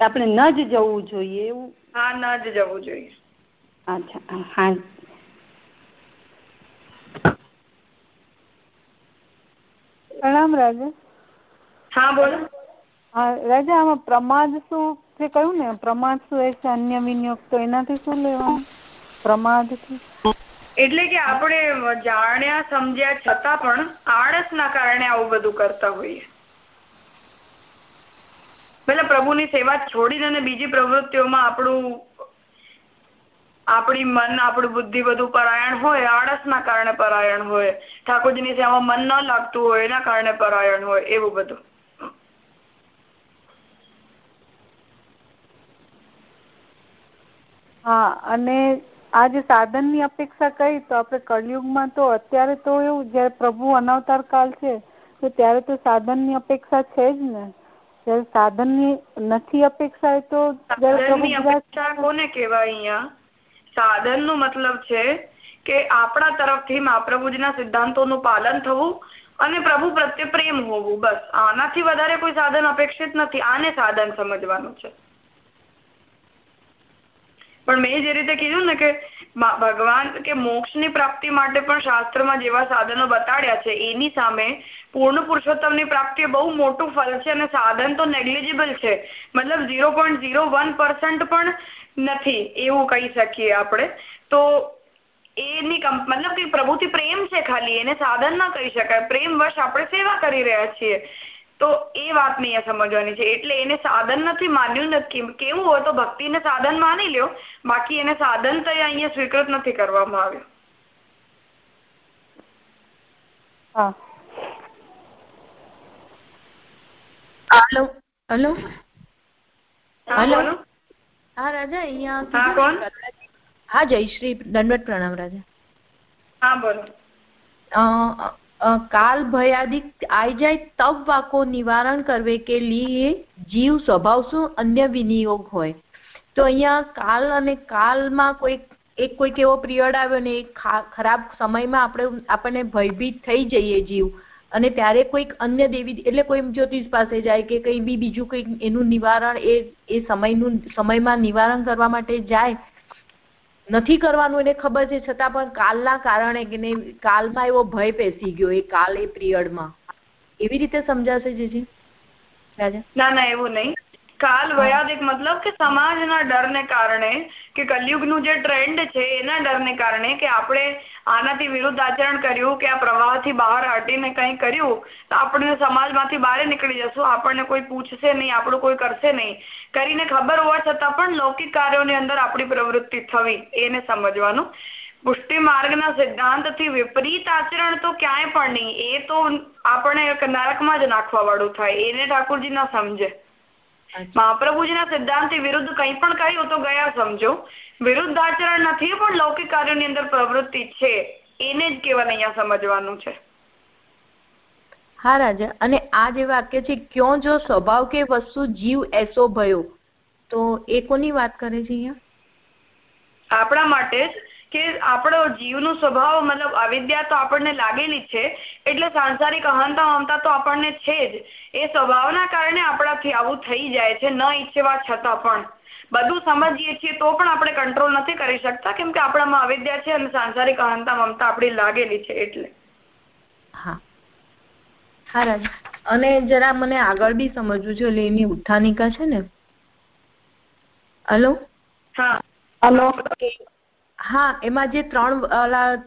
આપણે ન જ જવું જોઈએ એવું? હા ન જ જવું જોઈએ. અચ્છા હા. પ્રણામ રાજા. હા બોલો. રાજા, આમાં પ્રમાદ શું જે કહ્યું ને? પ્રમાદ શું એ છે? અન્ય વિનિયોગ તો એનાથી શું લેવાનું? પ્રમાદ એટલે કે આપણે જાણ્યા, સમજ્યા છતાં પણ આળસ ના કારણે આવું બધું કરતા હોઈએ. પેલા પ્રભુની સેવા છોડીને બીજી પ્રવૃત્તિઓમાં આપણું, આપણી મન, આપણું બુદ્ધિ બધું પરાયણ હોય આળસ ના કારણે પરાયણ હોય. ઠાકોરજીની સેવામાં મન ન લાગતું હોય, એના કારણે પરાયણ હોય, એવું બધું. હા અને આ જે સાધનની અપેક્ષા કરી તો આપણે કળિયુગમાં તો અત્યારે તો એવું જયારે પ્રભુ અનવતાર કાળ છે તો ત્યારે તો સાધનની અપેક્ષા છે જ ને. જયારે સાધનની નથી અપેક્ષા તો કોને કેવાય અહીંયા? સાધન નો મતલબ છે કે આપણા તરફથી મહાપ્રભુજીના સિદ્ધાંતોનું પાલન થવું અને પ્રભુ પ્રત્યે પ્રેમ હોવું બસ. આનાથી વધારે કોઈ સાધન અપેક્ષિત નથી આને સાધન સમજવાનું છે. પણ મેં જે રીતે કીધું ને કે ભગવાન કે મોક્ષની પ્રાપ્તિ માટે પણ શાસ્ત્રમાં જેવા સાધનો બતાડ્યા છે, એની સામે પૂર્ણ પુરુષોત્તમની પ્રાપ્તિ બહુ મોટું ફલ છે અને સાધન તો નેગ્લિજિબલ છે. મતલબ zero point zero one percent પણ નથી એવું કહી શકીએ આપણે. તો એની મતલબ કે પ્રભુથી પ્રેમ છે ખાલી, એને સાધન ના કહી શકાય. પ્રેમ વશ આપણે સેવા કરી રહ્યા છીએ. તો એ વાત અહીંયા સમજવાની છે. એટલે એને સાધન નથી માન્યું નથી. કેવું હોય તો ભક્તિને સાધન માની લ્યો. બાકી એને સાધન તો અહીંયા સ્વીકૃત નથી કરવામાં આવ્યું. હલો. હેલો? હલો? હા રાજા અહીંયા હા જય શ્રી દંડવત પ્રણામ રાજા. હા બોલો. કાલ ભયાદિક આવી જાય તબ વાકો નિવારણ કરવે કે લીએ જીવ સ્વભાવ શું? અન્ય વિનિયોગ હોય. તો અહીંયા કાલ અને કાલમાં કોઈક એક કોઈક એવો પિરિયડ આવ્યો ને ખરાબ સમયમાં આપણે, આપણને ભયભીત થઈ જઈએ જીવ. અને ત્યારે કોઈક અન્ય દેવી, એટલે કોઈ જ્યોતિષ પાસે જાય કે કઈ બી બીજું કંઈક એનું નિવારણ એ એ સમયનું, સમયમાં નિવારણ કરવા માટે જાય નથી કરવાનું એને ખબર છે, છતાં પણ કાલના કારણે કે કાલમાં એવો ભય પેસી ગયો, એ કાલ એ પિરિયડમાં. એવી રીતે સમજાશે જીજી? ના ના, એવું નહીં. કાલ વૈયાદિક મતલબ કે સમાજના ડરને કારણે કે કલયુગનું જે ટ્રેન્ડ છે એના ડરને કારણે કે આપણે આનાથી વિરુદ્ધ આચરણ કર્યું કે આ પ્રવાહથી બહાર હટીને કંઈ કર્યું, તો આપણે સમાજમાંથી બહાર નીકળી જશું, આપણને કોઈ પૂછશે નહીં, આપણું કોઈ કરશે નહીં. કરીને ખબર હોવા છતાં પણ લૌકિક કાર્યોની અંદર આપણી પ્રવૃત્તિ થવી, એને સમજવાનું. પુષ્ટિ માર્ગના સિદ્ધાંતથી વિપરીત આચરણ તો ક્યાંય પણ નહીં, એ તો આપણે નરકમાં જ નાખવા વાળું થાય, એને ઠાકોરજી ના સમજે. મહાપ્રભુજીના સિદ્ધાંત વિરુદ્ધ કંઈ પણ કર્યું તો ગયા સમજો. વિરુદ્ધ આચરણ નથી પણ લૌકિક કાર્યોની અંદર પ્રવૃત્તિ છે. એને જ કેવલ અહીંયા સમજવાનું છે. હા રાજા. અને આ જે વાક્ય છે ક્યો જો સ્વભાવ કે વસ્તુ જીવ એસો ભયો? તો એ કોની વાત કરે છે અહીંયા? આપણા માટે જ કે આપણો જીવનો સ્વભાવ મતલબ અવિદ્યા તો આપણને લાગેલી છે એટલે સાંસારિક અહંતા મમતા તો આપણને છે જ. એ સ્વભાવના કારણે આપણાથી આવું થઈ જાય છે ન ઈચ્છવા છતાં પણ. બધું સમજીએ છીએ તો પણ આપણે કંટ્રોલ નથી કરી શકતા કેમ કે આપણામાં અવિદ્યા છે અને સાંસારિક અહંતા મમતા આપણી લાગેલી છે એટલે. હા. હા રાજા. અને જરા મને આગળ બી સમજવું છે એની ઉત્થાનિકા છે ને? હલો? હા. હલો? હા, એમાં જે ત્રણ ઓલા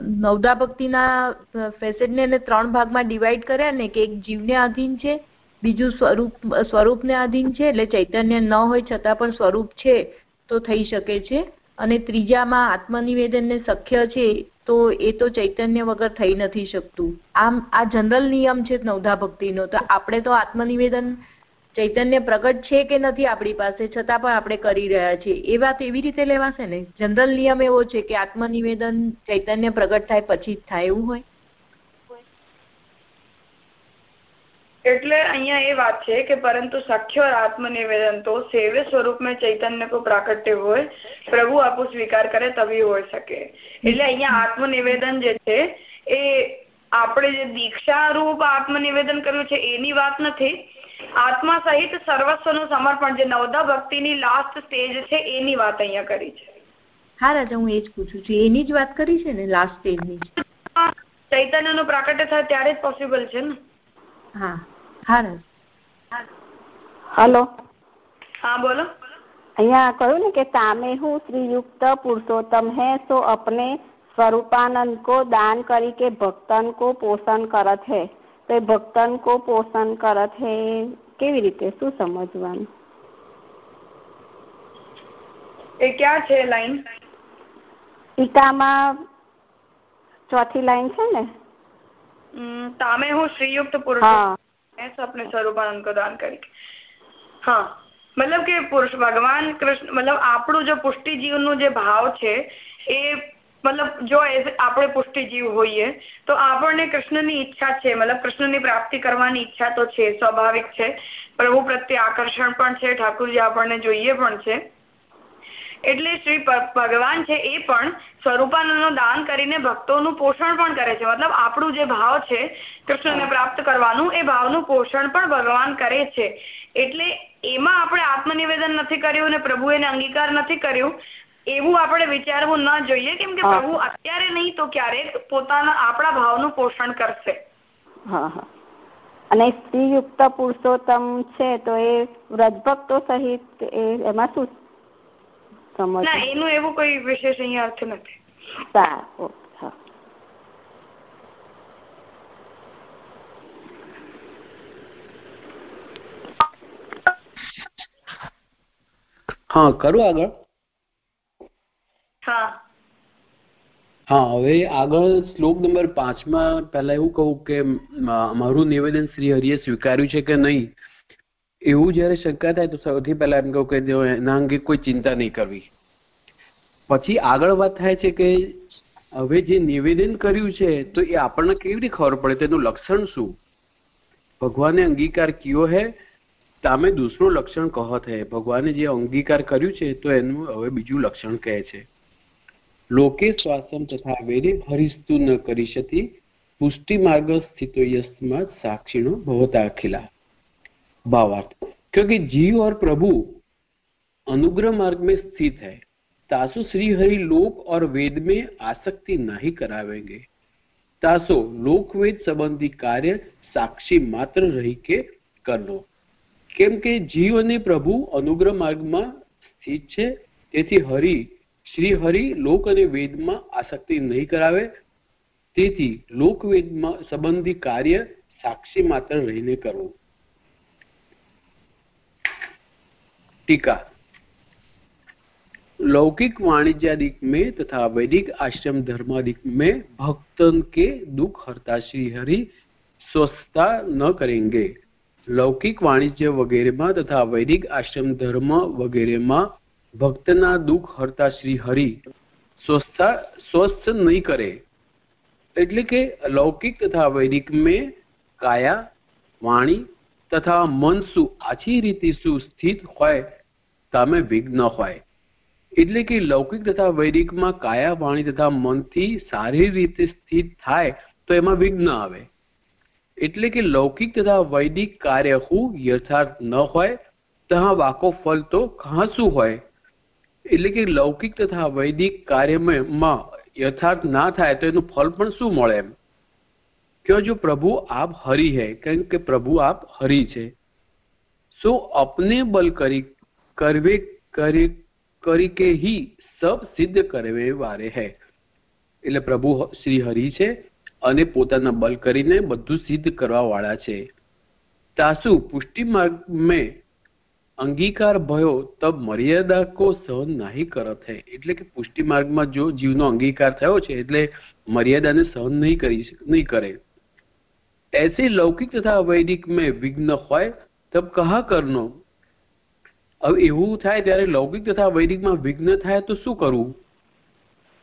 નવદા ભક્તિના ફેસેટને એને ત્રણ ભાગમાં ડિવાઈડ કર્યા ને કે એક જીવને આધીન છે, બીજું સ્વરૂપ, સ્વરૂપને આધીન છે, એટલે ચૈતન્ય ન હોય છતાં પણ સ્વરૂપ છે, તો થઈ શકે છે. અને ત્રીજામાં આત્મનિવેદનને શક્ય છે, તો એ તો ચૈતન્ય વગર થઈ નથી શકતું. આમ, આ જનરલ નિયમ છે નવધા ભક્તિનો, તો આપણે તો આત્મનિવેદન ચૈતન્ય પ્રગટ છે કે નથી આપણી પાસે? છતાં પણ આપણે કરી રહ્યા છીએ. એ વાત એવી રીતે લેવાશે ને? જનરલ નિયમ એવો છે કે આત્મનિવેદન ચૈતન્ય પ્રગટ થાય પછી જ થાય એવું હોય? એટલે અહીંયા એ વાત છે કે પરંતુ સખ્ય આત્મનિવેદન તો સેવ્ય સ્વરૂપ में ચૈતન્ય કો પ્રાકટ્ય હોય, પ્રભુ આપો સ્વીકાર કરે તવી હોય શકે. એટલે અહીંયા આત્મનિવેદન જે છે, એ આપણે જે દીક્ષા રૂપ આત્મનિવેદન કર્યું છે, એની વાત નથી. આત્મા સહિત સર્વસ્વનું સમર્પણ જે નવદા ભક્તિની લાસ્ટ સ્ટેજ છે એની વાત અહીંયા કરી છે. હા રાજા હું એ જ પૂછું છું. એની જ વાત કરી છે ને લાસ્ટ સ્ટેજની ચૈતન્યનું પ્રાકટ્ય થાય ત્યારે જ પોસિબલ છે ને? હા. હા રાજા. હલો. હા બોલો. અહીંયા કહ્યું ને કે સામે હું શ્રીયુક્ત પુરુષોત્તમ હે તો અપને સ્વરૂપાનંદ કો દાન કરી કે ભક્તન કો પોષણ કરત હૈ. તે ભક્તન કો પોષણ કરત હે? કેવી રીતે? શું સમજવાનું? એ ક્યાં છે લાઈન? ટીકામાં ચોથી લાઈન છે ને? તામે હું શ્રીયુક્ત પુરુષ સપને સ્વરૂપાનંદ કો દાન કરી હા મતલબ કે પુરુષ ભગવાન કૃષ્ણ મતલબ આપણું જે પુષ્ટિ જીવનું જે ભાવ છે એ મતલબ જો આપણે પુષ્ટિ જીવ હોઈએ, તો આપણને કૃષ્ણની ઈચ્છા છે. મતલબ કૃષ્ણની પ્રાપ્તિ કરવાની ઈચ્છા તો છે, સ્વાભાવિક છે. પ્રભુ પ્રત્યે આકર્ષણ પણ છે, ઠાકુરજી આપણને જોઈએ પણ છે. એટલે શ્રી ભગવાન છે એ પણ સ્વરૂપાનંદનું દાન કરીને ભક્તોનું પોષણ પણ કરે છે. મતલબ આપણું જે ભાવ છે, કૃષ્ણને પ્રાપ્ત કરવાનું, એ ભાવનું પોષણ પણ ભગવાન કરે છે. એટલે એમાં આપણે આત્મનિવેદન નથી કર્યું અને પ્રભુ એને અંગીકાર નથી કર્યું એવું આપણે વિચારવું ન જોઈએ કેમ કે પ્રભુ અત્યારે નહીં તો ક્યારેક પોતાના આપણા ભાવનું પોષણ કરશે. અને સ્ત્રીયુક્ત પુરુષોત્તમ છે તો એ વ્રજભક્તો સહિત એમાં શું સમજ ના એનું એવું કોઈ વિશેષ અહીંયા અર્થ નથી. સારું હા કરું આગળ હા હા, હવે આગળ શ્લોક નંબર પાંચમાં પહેલા એવું કહું કે મારું નિવેદન શ્રી હરિએ સ્વીકાર્યું છે કે નહીં? એવું જયારે શંકા થાય તો સૌથી પહેલા એમ કહું કે એના અંગે કોઈ ચિંતા નહીં કરવી. પછી આગળ વાત થાય છે કે, હવે જે નિવેદન કર્યું છે, તો એ આપણને કેવી રીતે ખબર પડે? તેનું લક્ષણ શું? ભગવાને અંગીકાર કયો હે? તામે દૂસરું લક્ષણ કહો થે. ભગવાને જે અંગીકાર કર્યું છે, તો એનું હવે બીજું લક્ષણ કહે છે. લોકે શ્વાસમ તથા વેરે હરિસ્તુ ન કરિષ્યતિ પુષ્ટિ मार्ग स्थित यस्मात् साक्षिणो भवता अखिला भावार्थ क्योंकि जीव और प्रभु अनुग्रह मार्ग में स्थित है तासु श्री हरि लोक और वेद में आसक्ति नहीं करावेंगे तासो લોકવેદ સંબંધી કાર્ય સાક્ષી માત્ર રહી કે કરનો કેમ કે જીવ અને પ્રભુ અનુગ્રહ માર્ગમાં સ્થિત છે તેથી હરિ શ્રી હરિ લોક અને વેદમાં આસક્તિ નહીં કરાવે તેથી લોકવેદમાં સંબંધી કાર્ય સાક્ષી માત્ર રહીને કરવું टीका लौकिक वाणिज्यादिक में तथा वैदिक आश्रम धर्मादिक में भक्तन के दुख हरता श्री हरि स्वस्थता न करेंगे લૌકિક વાણિજ્ય વગેરેમાં તથા વૈદિક આશ્રમ ધર્મ વગેરેમાં ભક્તના દુઃખ હરતા શ્રી હરિ સ્વસ્થતા સ્વસ્થ નહીં કરે, એટલે કે લૌકિક તથા વૈદિક મેં કાયા, વાણી તથા મન શું આછી રીતે શું સ્થિત હોય, તમે વિઘ્ન હોય. એટલે કે લૌકિક તથા વૈદિકમાં કાયા, વાણી તથા મનથી સારી રીતે સ્થિત થાય, તો એમાં વિઘ્ન આવે. એટલે કે લૌકિક તથા વૈદિક કાર્ય હું યથાર્થ ન હોય ત્યાં વાકો ફલ તો કહા હોય. એટલે કે લૌકિક તથા વૈદિક કાર્યમાં યથાર્થ ના થાય તો એનું ફળ પણ શું મળે એમ? કે જો પ્રભુ આપ હરિ હૈ, કેમ કે પ્રભુ આપ હરિ છે. સો અપને બલ કરી, કરવે, કરી કરી કે હિ સબ સિદ્ધ કરવે વારે હૈ. એટલે પ્રભુ શ્રી હરિ છે અને પોતાના બલ કરીને બધું સિદ્ધ કરવા વાળા છે. તાસુ પુષ્ટિ માર્ગ મેં અંગીકાર ભયો તબ મર્યાદા કો સહન નહીં કરત હે. એટલે કે પુષ્ટિ માર્ગમાં જો જીવનો અંગીકાર થયો છે, એટલે મર્યાદાને સહન નહીં કરી નહીં કરે. એસે લૌકિક તથા વૈદિક મેં વિઘ્ન હોય, તબ કહા કરનો? હવે એવું થાય ત્યારે લૌકિક તથા વૈદિકમાં વિઘ્ન થાય તો શું કરવું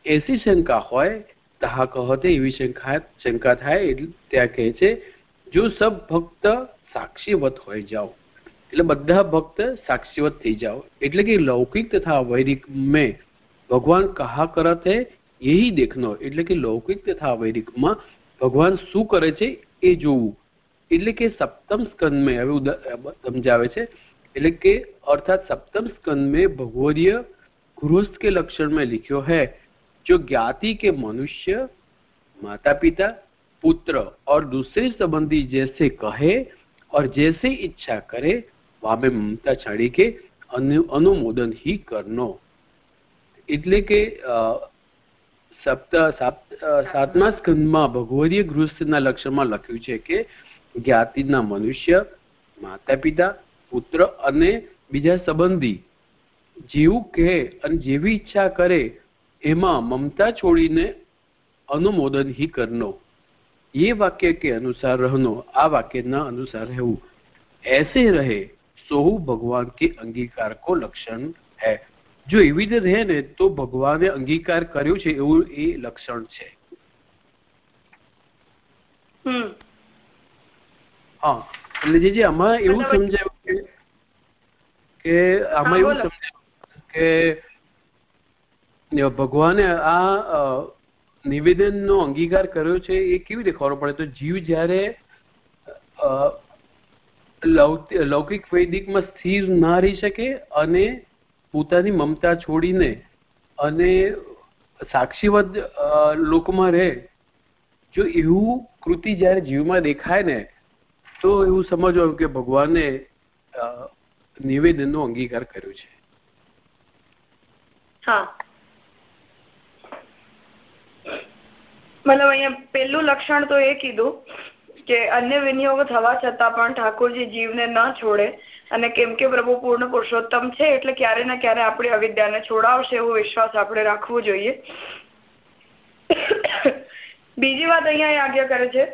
એસી શંકા હોય, તહા કહતે એવી શંકા શંકા થાય, એટલે ત્યાં કહે છે, જો સબ ભક્ત સાક્ષીવત હોય જાઓ. એટલે બધા ભક્ત સાક્ષીવત થઈ જાઓ એટલે કે લૌકિક તથા વૈદિક મેં ભગવાન કહા કરત હે યહી દેખનો એટલે કે લૌકિક તથા વૈદિકમાં ભગવાન શું કરે છે એ જોવું એટલે કે સપ્તમ સ્કંદ में હવે સમજાવે છે એટલે કે अर्थात सप्तम स्कंद में भगवदीय गृहस्थ के लक्षण में लिखो है जो ज्ञाति के मनुष्य माता पिता पुत्र और दूसरे संबंधी जैसे कहे और जैसे इच्छा करे વાબે મમતા છાડી કે અનુમોદન હિ કરનો. એટલે કે સપ્ત સાતમા સ્કંદમાં ભગવદીય ગૃહસ્થના લક્ષ્યમાં લખ્યું છે કે, જ્ઞાતિના મનુષ્ય માતા પિતા પુત્ર અને બીજા સંબંધી જેવું કહે અને જેવી ઈચ્છા કરે, એમાં મમતા છોડીને અનુમોદન હિ કરનો. એ વાક્ય કે અનુસાર રહનો, આ વાક્યના અનુસાર રહેવું. એસે રહે रहे सोहु भगवान के अंगीकार को लक्षण है જો એવી રીતે રહે ને તો ભગવાને અંગીકાર કર્યો છે એવું એ લક્ષણ છે હા એટલે જે જે આમાં એવું સમજાયું કે કે આમાં એવું સમજાયું કે ભગવાને આ નિવેદનનો અંગીકાર કર્યો છે એ કેવી રીતે ખબર પડે તો જીવ જ્યારે લૌકિક વૈદિકમાં સ્થિર ના રહી શકે અને પોતાની મમતા છોડીને અને સાક્ષીવદ લોકમાં રહે. જો એવું કૃતિ જ્યારે જીવમાં દેખાય ને, તો એવું સમજવાનું કે ભગવાને નિવેદનનો અંગીકાર કર્યો છે. હા. મતલબ અહીંયા પેલું લક્ષણ તો એ કીધું કે અન્ય વિનિયોગ થવા છતાં પણ ઠાકોરજી જીવને ન છોડે અને કેમ કે પ્રભુ પૂર્ણ પુરુષોત્તમ છે એટલે ક્યારે ને ક્યારે આપણી અવિદ્યાને છોડાવશે એવો વિશ્વાસ આપણે રાખવો જોઈએ. બીજી વાત અહીંયા આજ્ઞા કરે છે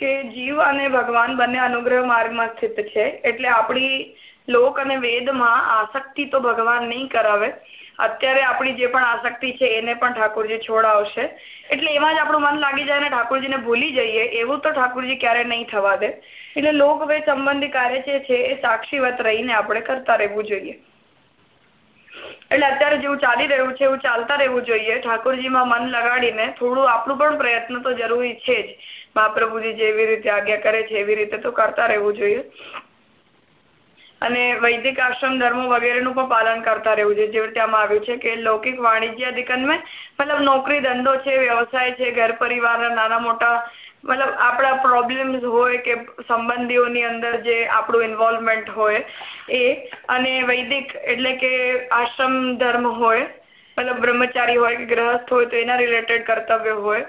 કે જીવ અને ભગવાન બંને અનુગ્રહ માર્ગમાં સ્થિત છે. એટલે આપણી લોક અને વેદમાં આસક્તિ તો ભગવાન નહીં કરાવે. અત્યારે આપણી જે પણ આસક્તિ છે, એને પણ ઠાકોરજી છોડાવશે. એટલે એમાં જ આપણું મન લાગી જાય ને ઠાકોરજીને ભૂલી જઈએ, એવું તો ઠાકોરજી ક્યારે નહીં થવા દે. એટલે લોકવેદ સંબંધી કાર્ય જે છે, એ સાક્ષીવત રહીને આપણે કરતા રહેવું જોઈએ. એટલે અત્યારે જેવું ચાલી રહ્યું છે, એવું ચાલતા રહેવું જોઈએ. ઠાકોરજીમાં મન લગાડીને થોડું આપણું પણ પ્રયત્ન તો જરૂરી છે જ. મહાપ્રભુજી જેવી રીતે આજ્ઞા કરે છે, એવી રીતે તો કરતા રહેવું જોઈએ. અને વૈદિક આશ્રમ ધર્મો વગેરેનું પણ પાલન કરતા રહેવું છે જેવી રીતે આમાં આવ્યું છે કે લૌકિક વાણિજ્ય અધિકન મેં મતલબ નોકરી ધંધો છે, વ્યવસાય છે, ઘર પરિવારના નાના મોટા મતલબ આપણા પ્રોબ્લેમ્સ હોય કે સંબંધીઓની અંદર જે આપણું ઇન્વોલ્વમેન્ટ હોય એ. અને વૈદિક એટલે કે આશ્રમ ધર્મ હોય, મતલબ બ્રહ્મચારી હોય કે ગ્રહસ્થ હોય તો એના રિલેટેડ કર્તવ્ય હોય.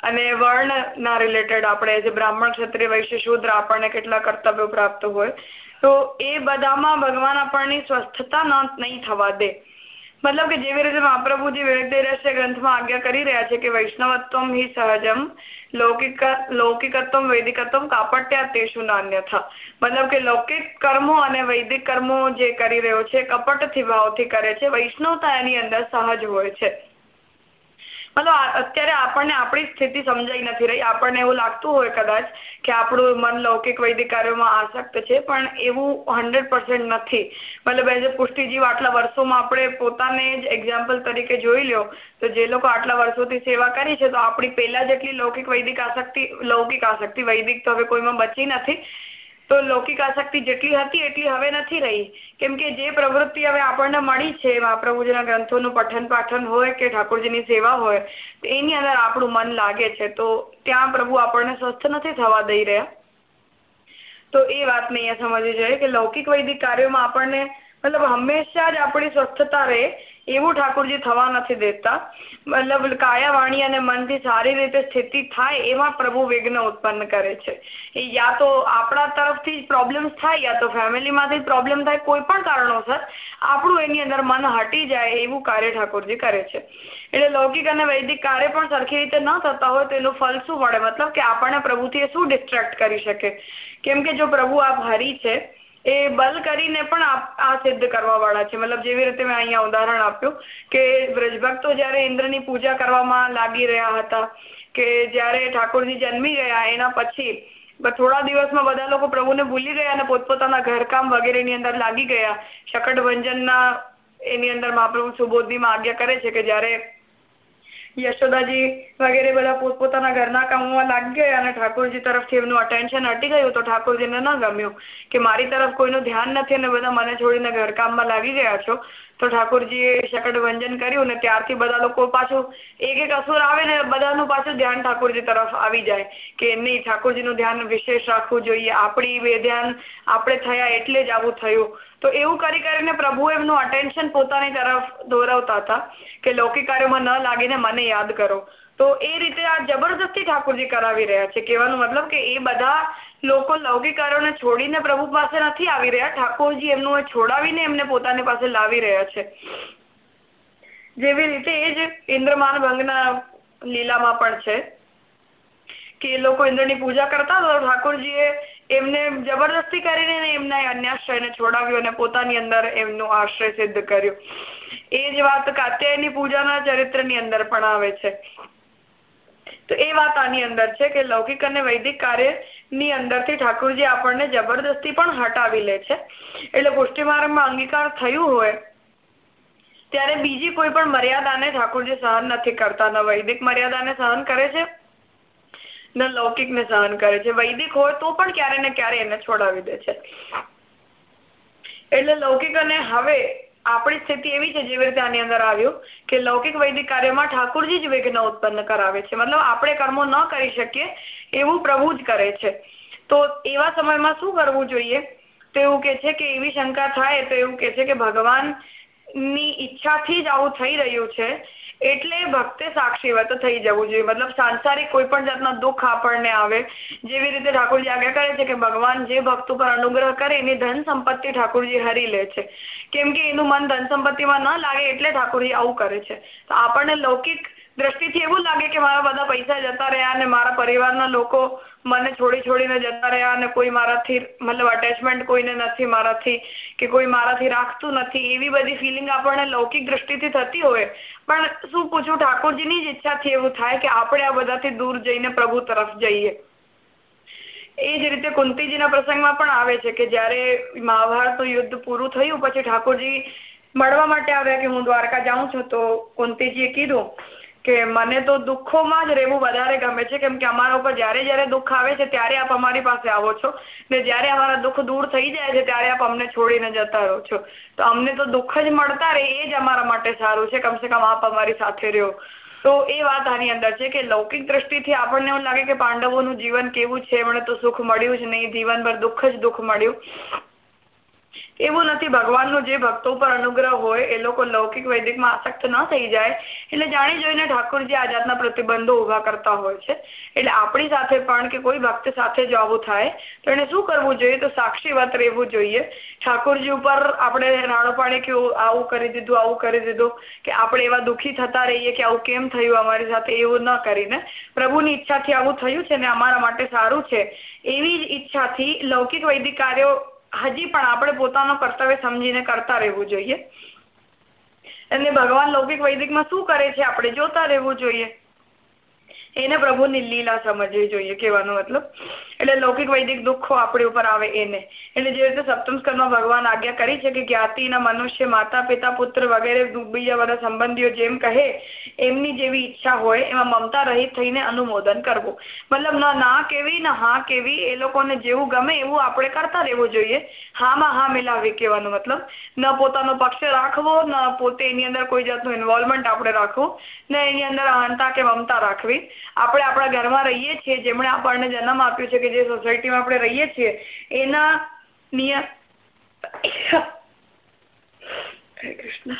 અને વર્ણના રિલેટેડ આપણે જે બ્રાહ્મણ ક્ષત્રિય, વૈશ્ય, શુદ્ર આપણને કેટલા કર્તવ્યો પ્રાપ્ત હોય. તો એ બધામાં ભગવાન આપણની સ્વસ્થતા નહીં થવા દે. મતલબ કે જેવી રીતે મહાપ્રભુજી વિવેકદેવ રહેશે ગ્રંથમાં આજ્ઞા કરી રહ્યા છે કે વૈષ્ણવત્વમ હિ સહજમ, લૌકિક લૌકિકત્વમ વૈદિકત્વમ કાપટ્યા તેશુ નાન્યથા. મતલબ કે લૌકિક કર્મો અને વૈદિક કર્મો જે કરી રહ્યો છે કપટથી ભાવથી કરે છે. વૈષ્ણવતા એની અંદર સહજ હોય છે. મતલબ અત્યારે આપણને આપણી સ્થિતિ સમજાઈ નથી રહી. આપણને એવું લાગતું હોય કદાચ કે આપણું મન લૌકિક વૈદિક કાર્યોમાં આસક્ત છે, પણ એવું હંડ્રેડ નથી. મતલબ એઝ અ પુષ્ટિજીવ આટલા વર્ષોમાં આપણે પોતાને જ એક્ઝામ્પલ તરીકે જોઈ લો તો જે લોકો આટલા વર્ષોથી સેવા કરી છે, તો આપણી પહેલા જેટલી લૌકિક વૈદિક આસક્તિ, લૌકિક આસક્તિ વૈદિક તો હવે કોઈમાં બચી નથી. તો લૌકિક આસક્તિ જેટલી હતી, એટલી હવે નથી રહી. કેમ કે જે પ્રવૃત્તિ હવે આપણને મળી છે, મહાપ્રભુજીના ગ્રંથોનું પઠન પાઠન હોય કે ઠાકોરજીની સેવા હોય, એની અંદર આપણું મન લાગે છે. તો ત્યાં પ્રભુ આપણને સ્વસ્થ નથી થવા દઈ રહ્યા. તો એ વાતને અહીંયા સમજવી જોઈએ કે લૌકિક વૈદિક કાર્યોમાં આપણને મતલબ હંમેશા જ આપણી સ્વચ્છતા રહે એવું ઠાકોરજી થવા નથી દેતા. મતલબ કાયા વાણી અને મનથી સારી રીતે સ્થિતિ થાય એમાં પ્રભુ વિઘ્ન ઉત્પન્ન કરે છે. યા તો આપણા તરફથી પ્રોબ્લેમ્સ થાય, યા તો ફેમિલીમાંથી પ્રોબ્લેમ થાય, કોઈ પણ કારણોસર આપણું એની અંદર મન હટી જાય એવું કાર્ય ઠાકોરજી કરે છે. એટલે લૌકિક અને વૈદિક કાર્ય પણ સરખી રીતે ન થતા હોય તો એનું ફલ શું મળે? મતલબ કે આપણને પ્રભુથી શું ડિસ્ટ્રેક્ટ કરી શકે? કેમ જો પ્રભુ આપ હરી છે એ બલ કરીને પણ આ સિદ્ધ કરવા વાળા છે. મતલબ જેવી રીતે મેં અહીંયા ઉદાહરણ આપ્યું કે વ્રજભક્તો જયારે ઇન્દ્રની પૂજા કરવામાં લાગી રહ્યા હતા કે જયારે ઠાકોરજી જન્મી ગયા, એના પછી થોડા દિવસમાં બધા લોકો પ્રભુને ભૂલી ગયા અને પોતપોતાના ઘરકામ વગેરેની અંદર લાગી ગયા. શકટ ભંજનના એની અંદર મહાપ્રભુ સુબોધિમાં આજ્ઞા કરે છે કે જયારે યશોદાજી વગેરે બધા પોતપોતાના ઘરના કામોમાં લાગી ગયા અને ઠાકોરજી તરફથી એમનું અટેન્શન હટી ગયું તો ઠાકોરજીને ન ગમ્યું કે મારી તરફ કોઈનું ધ્યાન નથી અને બધા મને છોડીને ઘરકામમાં લાગી ગયા છો, તો ઠાકોરજીએ શકટ વંજન કર્યું ને ત્યારથી બધા લોકો પાછું એક એક અસુર આવે ને બધાનું પાછું ધ્યાન ઠાકોરજી તરફ આવી જાય કે નહીં, ઠાકોરજીનું ધ્યાન વિશેષ રાખવું જોઈએ, આપણી બે ધ્યાન આપણે થયા એટલે જ આવું થયું. તો એવું કરી કરીને પ્રભુ એમનું અટેન્શન પોતાની તરફ દોરવતા હતા કે લૌકિક કાર્યોમાં ન લાગીને મને યાદ કરો. તો એ રીતે આ જબરદસ્તી ઠાકોરજી કરાવી રહ્યા છે. કહેવાનો મતલબ કે એ બધા લોકો લૌકિક કાર્યોને છોડીને પ્રભુ પાસે નથી આવી રહ્યા. ઠાકોરજી એમનું છોડાવીને એમને પોતાની પાસે લાવી રહ્યા છે. જેવી રીતે એ જ ઇન્દ્રમાન ભંગના લીલામાં પણ છે કે એ લોકો ઇન્દ્રની પૂજા કરતા તો ઠાકોરજીએ એમને જબરદસ્તી કરીને એમના અન્યાશ્રયને છોડાવ્યો અને પોતાની અંદર એમનું આશ્રય સિદ્ધ કર્યું. એ જ વાત કાત્યાયની પૂજાના ચરિત્રની અંદર પણ આવે છે. તો એ વાત આની અંદર છે કે લૌકિક અને વૈદિક કાર્યની અંદરથી ઠાકોરજી આપણને જબરદસ્તી પણ હટાવી લે છે. એટલે પુષ્ટિ માર્ગમાં અંગીકાર થયું હોય, ત્યારે બીજી કોઈ પણ મર્યાદાને ઠાકોરજી સહન નથી કરતા. ન વૈદિક મર્યાદાને સહન કરે છે, ન લૌકિક ને સહન કરે છે. વૈદિક હોય તો પણ ક્યારે ને ક્યારે એને છોડાવી દે છે. એટલે લૌકિક અને હવે આપણી સ્થિતિ એવી છે જેવી રીતે આની અંદર આવ્યું કે લૌકિક વૈદિક કાર્યમાં ઠાકોરજી જ વિઘ્ન ઉત્પન્ન કરાવે છે. મતલબ આપણે કર્મો ન કરી શકીએ એવું પ્રભુ જ કરે છે. તો એવા સમયમાં શું કરવું જોઈએ? તો એવું કે છે કે એવી શંકા થાય તો એવું કે છે કે ભગવાનની ઈચ્છાથી જ આવું થઈ રહ્યું છે એટલે ભક્તે સાક્ષી વ્રત થઈ જવું જોઈએ. મતલબ સાંસારિક કોઈ પણ જાતના દુઃખ આપણને આવે, જેવી રીતે ઠાકોરજી આજ્ઞા કરે છે કે ભગવાન જે ભક્ત ઉપર અનુગ્રહ કરે, એની ધન સંપત્તિ ઠાકોરજી હરી લે છે. કેમ કે એનું મન ધન સંપત્તિમાં ન લાગે એટલે ઠાકોરજી આવું કરે છે. તો આપણને લૌકિક દ્રષ્ટિથી એવું લાગે કે મારા બધા પૈસા જતા રહ્યા અને મારા પરિવારના લોકો મને છોડી છોડીને જતા રહ્યા અને કોઈ મારાથી, મતલબ અટેચમેન્ટ કોઈને નથી મારાથી કે કોઈ મારાથી રાખતું નથી, એવી બધી ફિલિંગ આપણને લૌકિક દ્રષ્ટિથી થતી હોય. પણ શું પૂછું, ઠાકોરજીની જ ઈચ્છાથી એવું થાય કે આપણે આ બધાથી દૂર જઈને પ્રભુ તરફ જઈએ. એ જ રીતે કુંતીજીના પ્રસંગમાં પણ આવે છે કે જ્યારે મહાભારતનું યુદ્ધ પૂરું થયું, પછી ઠાકોરજી મળવા માટે આવ્યા કે હું દ્વારકા જાઉં છું, તો કુંતીજીએ કીધું કે મને તો દુઃખોમાં જ રહેવું વધારે ગમે છે, કેમ કે અમારા ઉપર જ્યારે જ્યારે દુઃખ આવે છે, ત્યારે આપ અમારી પાસે આવો છો. ને જ્યારે અમારા દુઃખ દૂર થઈ જાય છે, ત્યારે આપ અમને છોડીને જતા રહો છો. તો અમને તો દુઃખ જ મળતા રહે, એ જ અમારા માટે સારું છે. કમસે કમ આપ અમારી સાથે રહ્યો તો એ વાત આની અંદર છે કે લૌકિક દ્રષ્ટિથી આપણને એવું લાગે કે પાંડવોનું જીવન કેવું છે, એમણે તો સુખ મળ્યું જ નહીં, જીવનભર દુઃખ જ દુઃખ મળ્યું. એવું નથી. ભગવાનનો જે ભક્તો ઉપર અનુગ્રહ હોય, એ લોકો લૌકિક વૈદિકમાં આસક્ત ન થઈ જાય. એટલે જાણી જોઈને ઠાકોરજી આ જાતના પ્રતિબંધો ઊભા કરતા હોય છે. એટલે આપણી સાથે પણ કે કોઈ ભક્ત સાથે જો આવું થાય, તો એને શું કરવું જોઈએ? તો સાક્ષીવત રહેવું જોઈએ. ઠાકોરજી ઉપર આપણે રાણોપાણે કે આવું કરી દીધું, આવું કરી દીધું, કે આપણે એવા દુઃખી થતા રહીએ કે આવું કેમ થયું અમારી સાથે, એવું ન કરીને. પ્રભુની ઈચ્છાથી આવું થયું છે ને અમારા માટે સારું છે. એવી જ ઈચ્છાથી લૌકિક વૈદિક કાર્યો હજી, પણ આપણે પોતાનું કર્તવ્ય સમજીને કરતા રહેવું જોઈએ. અને ભગવાન લૌકિક વૈદિકમાં શું કરે છે? આપણે જોતા રહેવું જોઈએ. એને પ્રભુની લીલા સમજવી જોઈએ કહેવાનો મતલબ. એટલે લૌકિક વૈદિક દુઃખો આપણી ઉપર આવે એને. એટલે જે રીતે સપ્તમ ભગવાન આજ્ઞા કરી છે કે જ્ઞાતિના મનુષ્ય, માતા, પિતા, પુત્ર વગેરે બીજા બધા સંબંધીઓ જેમ કહે, એમની જેવી ઈચ્છા હોય, એમાં મમતા રહિત થઈને અનુમોદન કરવું. મતલબ ન ના કેવી, ને હા કેવી, એ લોકોને જેવું ગમે એવું આપણે કરતા રહેવું જોઈએ. હામાં હા મિલાવી કહેવાનો મતલબ. ન પોતાનો પક્ષ રાખવો, ન પોતે એની અંદર કોઈ જાતનું ઇન્વોલ્વમેન્ટ આપણે રાખવું, ને એની અંદર અહંતા કે મમતા રાખવી. આપણે આપણા ઘરમાં રહીએ છીએ. જેમણે આપણને જન્મ આપ્યો છે કે જે સોસાયટીમાં આપણે રહીએ છીએ, એના નિયમ કૃષ્ણ.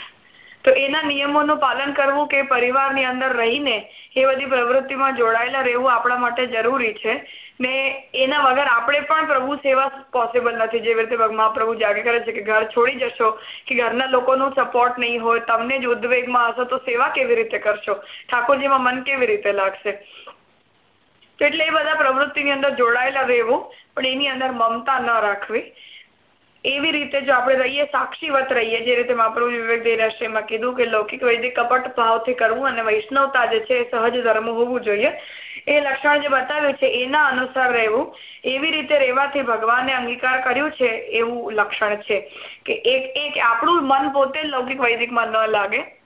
તો એના નિયમોનું પાલન કરવું કે પરિવારની અંદર રહીને એ બધી પ્રવૃત્તિમાં જોડાયેલા રહેવું આપણા માટે જરૂરી છે. ને એના વગર આપણે પણ પ્રભુ સેવા પોસિબલ નથી. જેવી રીતે મહાપ્રભુ જાગે કરે છે કે ઘર છોડી જશો, કે ઘરના લોકોનો સપોર્ટ નહીં હોય, તમને જ ઉદ્વેગમાં હશો, તો સેવા કેવી રીતે કરશો? ઠાકોરજીમાં મન કેવી રીતે લાગશે? એટલે એ બધા પ્રવૃત્તિની અંદર જોડાયેલા રહેવું, પણ એની અંદર મમતા ન રાખવી. એવી રીતે જો આપણે રહીએ, સાક્ષીવત રહીએ, જે રીતે મહાપ્રભુ વિવેક દેરાશ્રયમાં કીધું કે લૌકિક વૈદિક કપટ ભાવથી કરવું અને વૈષ્ણવતા જે છે એ સહજ ધર્મ હોવું જોઈએ. એ લક્ષણ જે બતાવ્યું છે, એના અનુસાર રહેવું, એવી રીતે રહેવાથી ભગવાને અંગીકાર કર્યું છે એવું લક્ષણ છે કે એક એક આપણું મન પોતે લૌકિક વૈદિકમાં ન લાગે.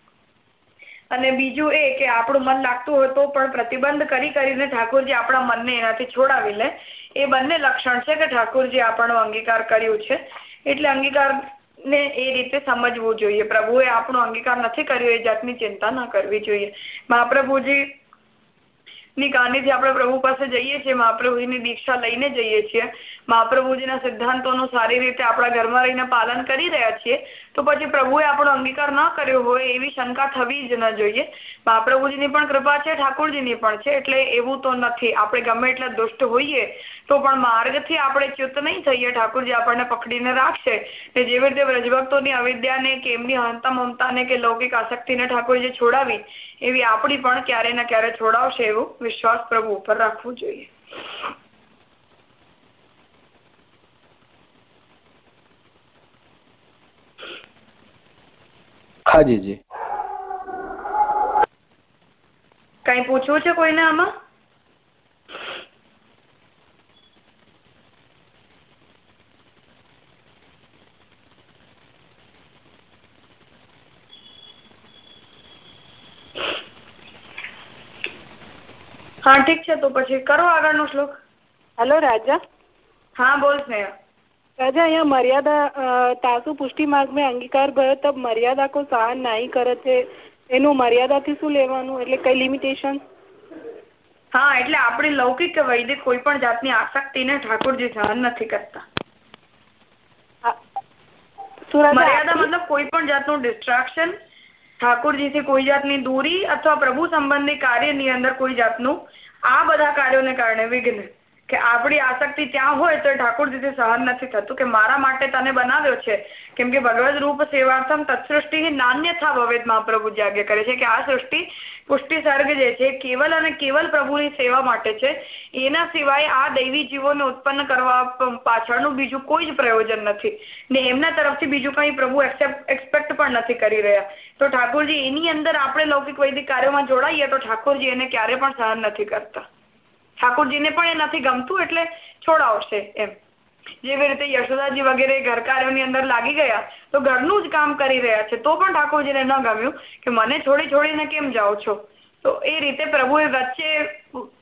અને બીજું એ કે આપણું મન લાગતું હોય તો પણ પ્રતિબંધ કરી કરીને ઠાકોરજી આપણા મનને એનાથી છોડાવી લે. એ બંને લક્ષણ છે કે ઠાકોરજી આપણો અંગીકાર કર્યું છે. એટલે અંગીકાર ને એ રીતે સમજવું જોઈએ. પ્રભુએ આપણો અંગીકાર નથી કર્યો, એ જાતની ચિંતા ન કરવી જોઈએ. મહાપ્રભુજી ની કહાનીથી આપણે પ્રભુ પાસે જઈએ છીએ, મહાપ્રભુજીની દીક્ષા લઈને જઈએ છીએ. મહાપ્રભુજીના સિદ્ધાંતોનું સારી રીતે આપણા ઘરમાં રહીને પાલન કરી રહ્યા છીએ. તો પછી પ્રભુએ આપણો અંગીકાર ન કર્યો હોય એવી શંકા થવી જ ન જોઈએ. મહાપ્રભુજીની પણ કૃપા છે, ઠાકોરજીની પણ છે, એટલે એવું તો નથી. આપણે ગમે એટલા દુષ્ટ હોઈએ, તો પણ માર્ગથી આપણે ચ્યુત નહીં થઈએ. ઠાકોરજી આપણને પકડીને રાખશે. ને જેવી રીતે વ્રજભક્તોની અવિદ્યાને કે એમની હંતા મમતાને કે લૌકિક આસક્તિને ઠાકોરજી છોડાવી એવી આપણી પણ ક્યારે ને ક્યારે છોડાવશે એવું વિશ્વાસ પ્રભુ ઉપર રાખવું જોઈએ. હાજી કઈ પૂછવું છે કોઈને આમાં? હા ઠીક છે તો પછી કરો આગળનો શ્લોક હેલો રાજા હા બોલ સ્નેહા राजा यहाँ मर्यादा तासु पुष्टि मार्ग में अंगीकार भयो तब मर्यादा को સહન નહીં કરે છે એનું મર્યાદાથી શું લેવાનું એટલે કઈ લિમિટેશન હા એટલે આપણી લૌકિક કે વૈદિક કોઈ પણ જાતની આસક્તિને ઠાકોરજી સહન નથી કરતા મર્યાદા મતલબ કોઈ પણ જાતનું ડિસ્ટ્રાક્શન ઠાકોરજીથી કોઈ જાતની દૂરી અથવા પ્રભુ સંબંધી કાર્યની અંદર કોઈ જાતનું, આ બધા કાર્યોને કારણે વિઘ્ન. કે આપણી આસક્તિ ત્યાં હોય તો ઠાકોરજીથી સહન નથી થતું. કે મારા માટે તને બનાવ્યો છે. કેમ કે ભગવદ રૂપ સેવાર્થમ તત્સૃષ્ટિ નાન્યથા ભવેદ મહાપ્રભુ આજ્ઞા કરે છે. કે આ સૃષ્ટિ પુષ્ટિ સર્ગ જે છે, કેવલ અને કેવલ પ્રભુની સેવા માટે છે. એના સિવાય આ દૈવી જીવોને ઉત્પન્ન કરવા પાછળનું બીજું કોઈ જ પ્રયોજન નથી. ને એમના તરફથી બીજું કઈ પ્રભુ એક્સપેક્ટ પણ નથી કરી રહ્યા. તો ઠાકોરજી, એની અંદર આપણે લૌકિક વૈદિક કાર્યોમાં જોડાઈએ તો ઠાકોરજી એને ક્યારે પણ સહન નથી કરતા. ઠાકોરજીને પણ એ નથી ગમતું એટલે છોડાવશે એમ. જેવી રીતે યશોદાજી વગેરે ઘરકાર્યોની અંદર લાગી ગયા તો ઘરનું જ કામ કરી રહ્યા છે તો પણ ઠાકોરજીને ન ગમ્યું કે મને છોડી છોડીને કેમ જાઓ છો? તો એ રીતે પ્રભુએ વચ્ચે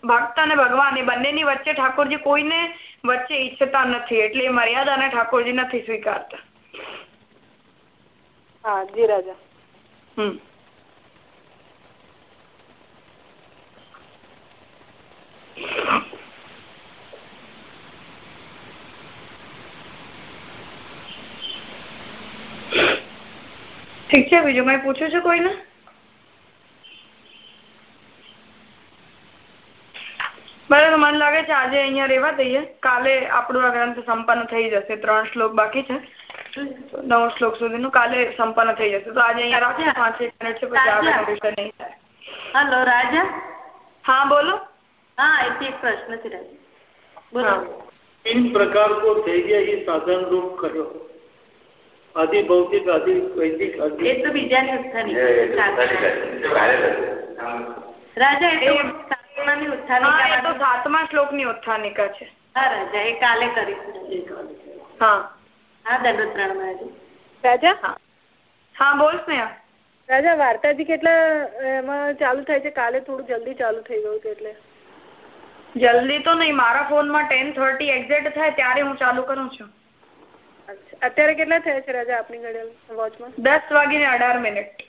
ભક્ત અને ભગવાન એ બંનેની વચ્ચે ઠાકોરજી કોઈને વચ્ચે ઈચ્છતા નથી એટલે એ મર્યાદાને ઠાકોરજી નથી સ્વીકારતા. હા જી રાજા. હમ. ઠીક છે બીજું મેં પૂછ્યું છે કોઈને? બરાબર મને લાગે છે આજે અહીંયા રહેવા દઈએ. કાલે આપણું આ ગ્રંથ સંપન્ન થઈ જશે. ત્રણ શ્લોક બાકી છે. નવ શ્લોક સુધીનું કાલે સંપન્ન થઈ જશે. તો આજે અહીંયા રાખીએ. પાંચ એક મિનિટ છે પછી આગળનો વિષય નહીં હલો રાજા? હા બોલો. હા એક એક પ્રશ્ન છે રાજા. બોલો. તીન પ્રકાર કો ધૈર્ય હી સાધન રૂપ કર્યો. અધિભૌતિક અધિવૈદિક એ તો બીજાની ઉત્થાનિકા ઉત્થાનિકા છે હા રાજા એ કાલે કરીશું હા હા દંડોત્તરાયણ રાજા હા બોલ સ્નેહા રાજા વાર્તાજી કેટલા એમાં ચાલુ થાય છે કાલે થોડું જલ્દી ચાલુ થઈ ગયું હતું એટલે જલ્દી તો નહીં મારા ફોનમાં ટેન થર્ટી એક્ઝેક્ટ થાય ત્યારે હું ચાલુ કરું છું અત્યારે કેટલા થયા છે રાજા આપની ઘડિયાળ વોચમાં? દસ વાગીને અઢાર મિનિટ.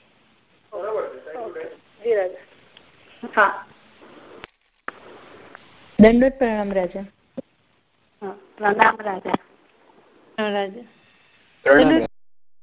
જી રાજા. હા. દંડોત પ્રણામ રાજા. પ્રણામ રાજા. રાજા.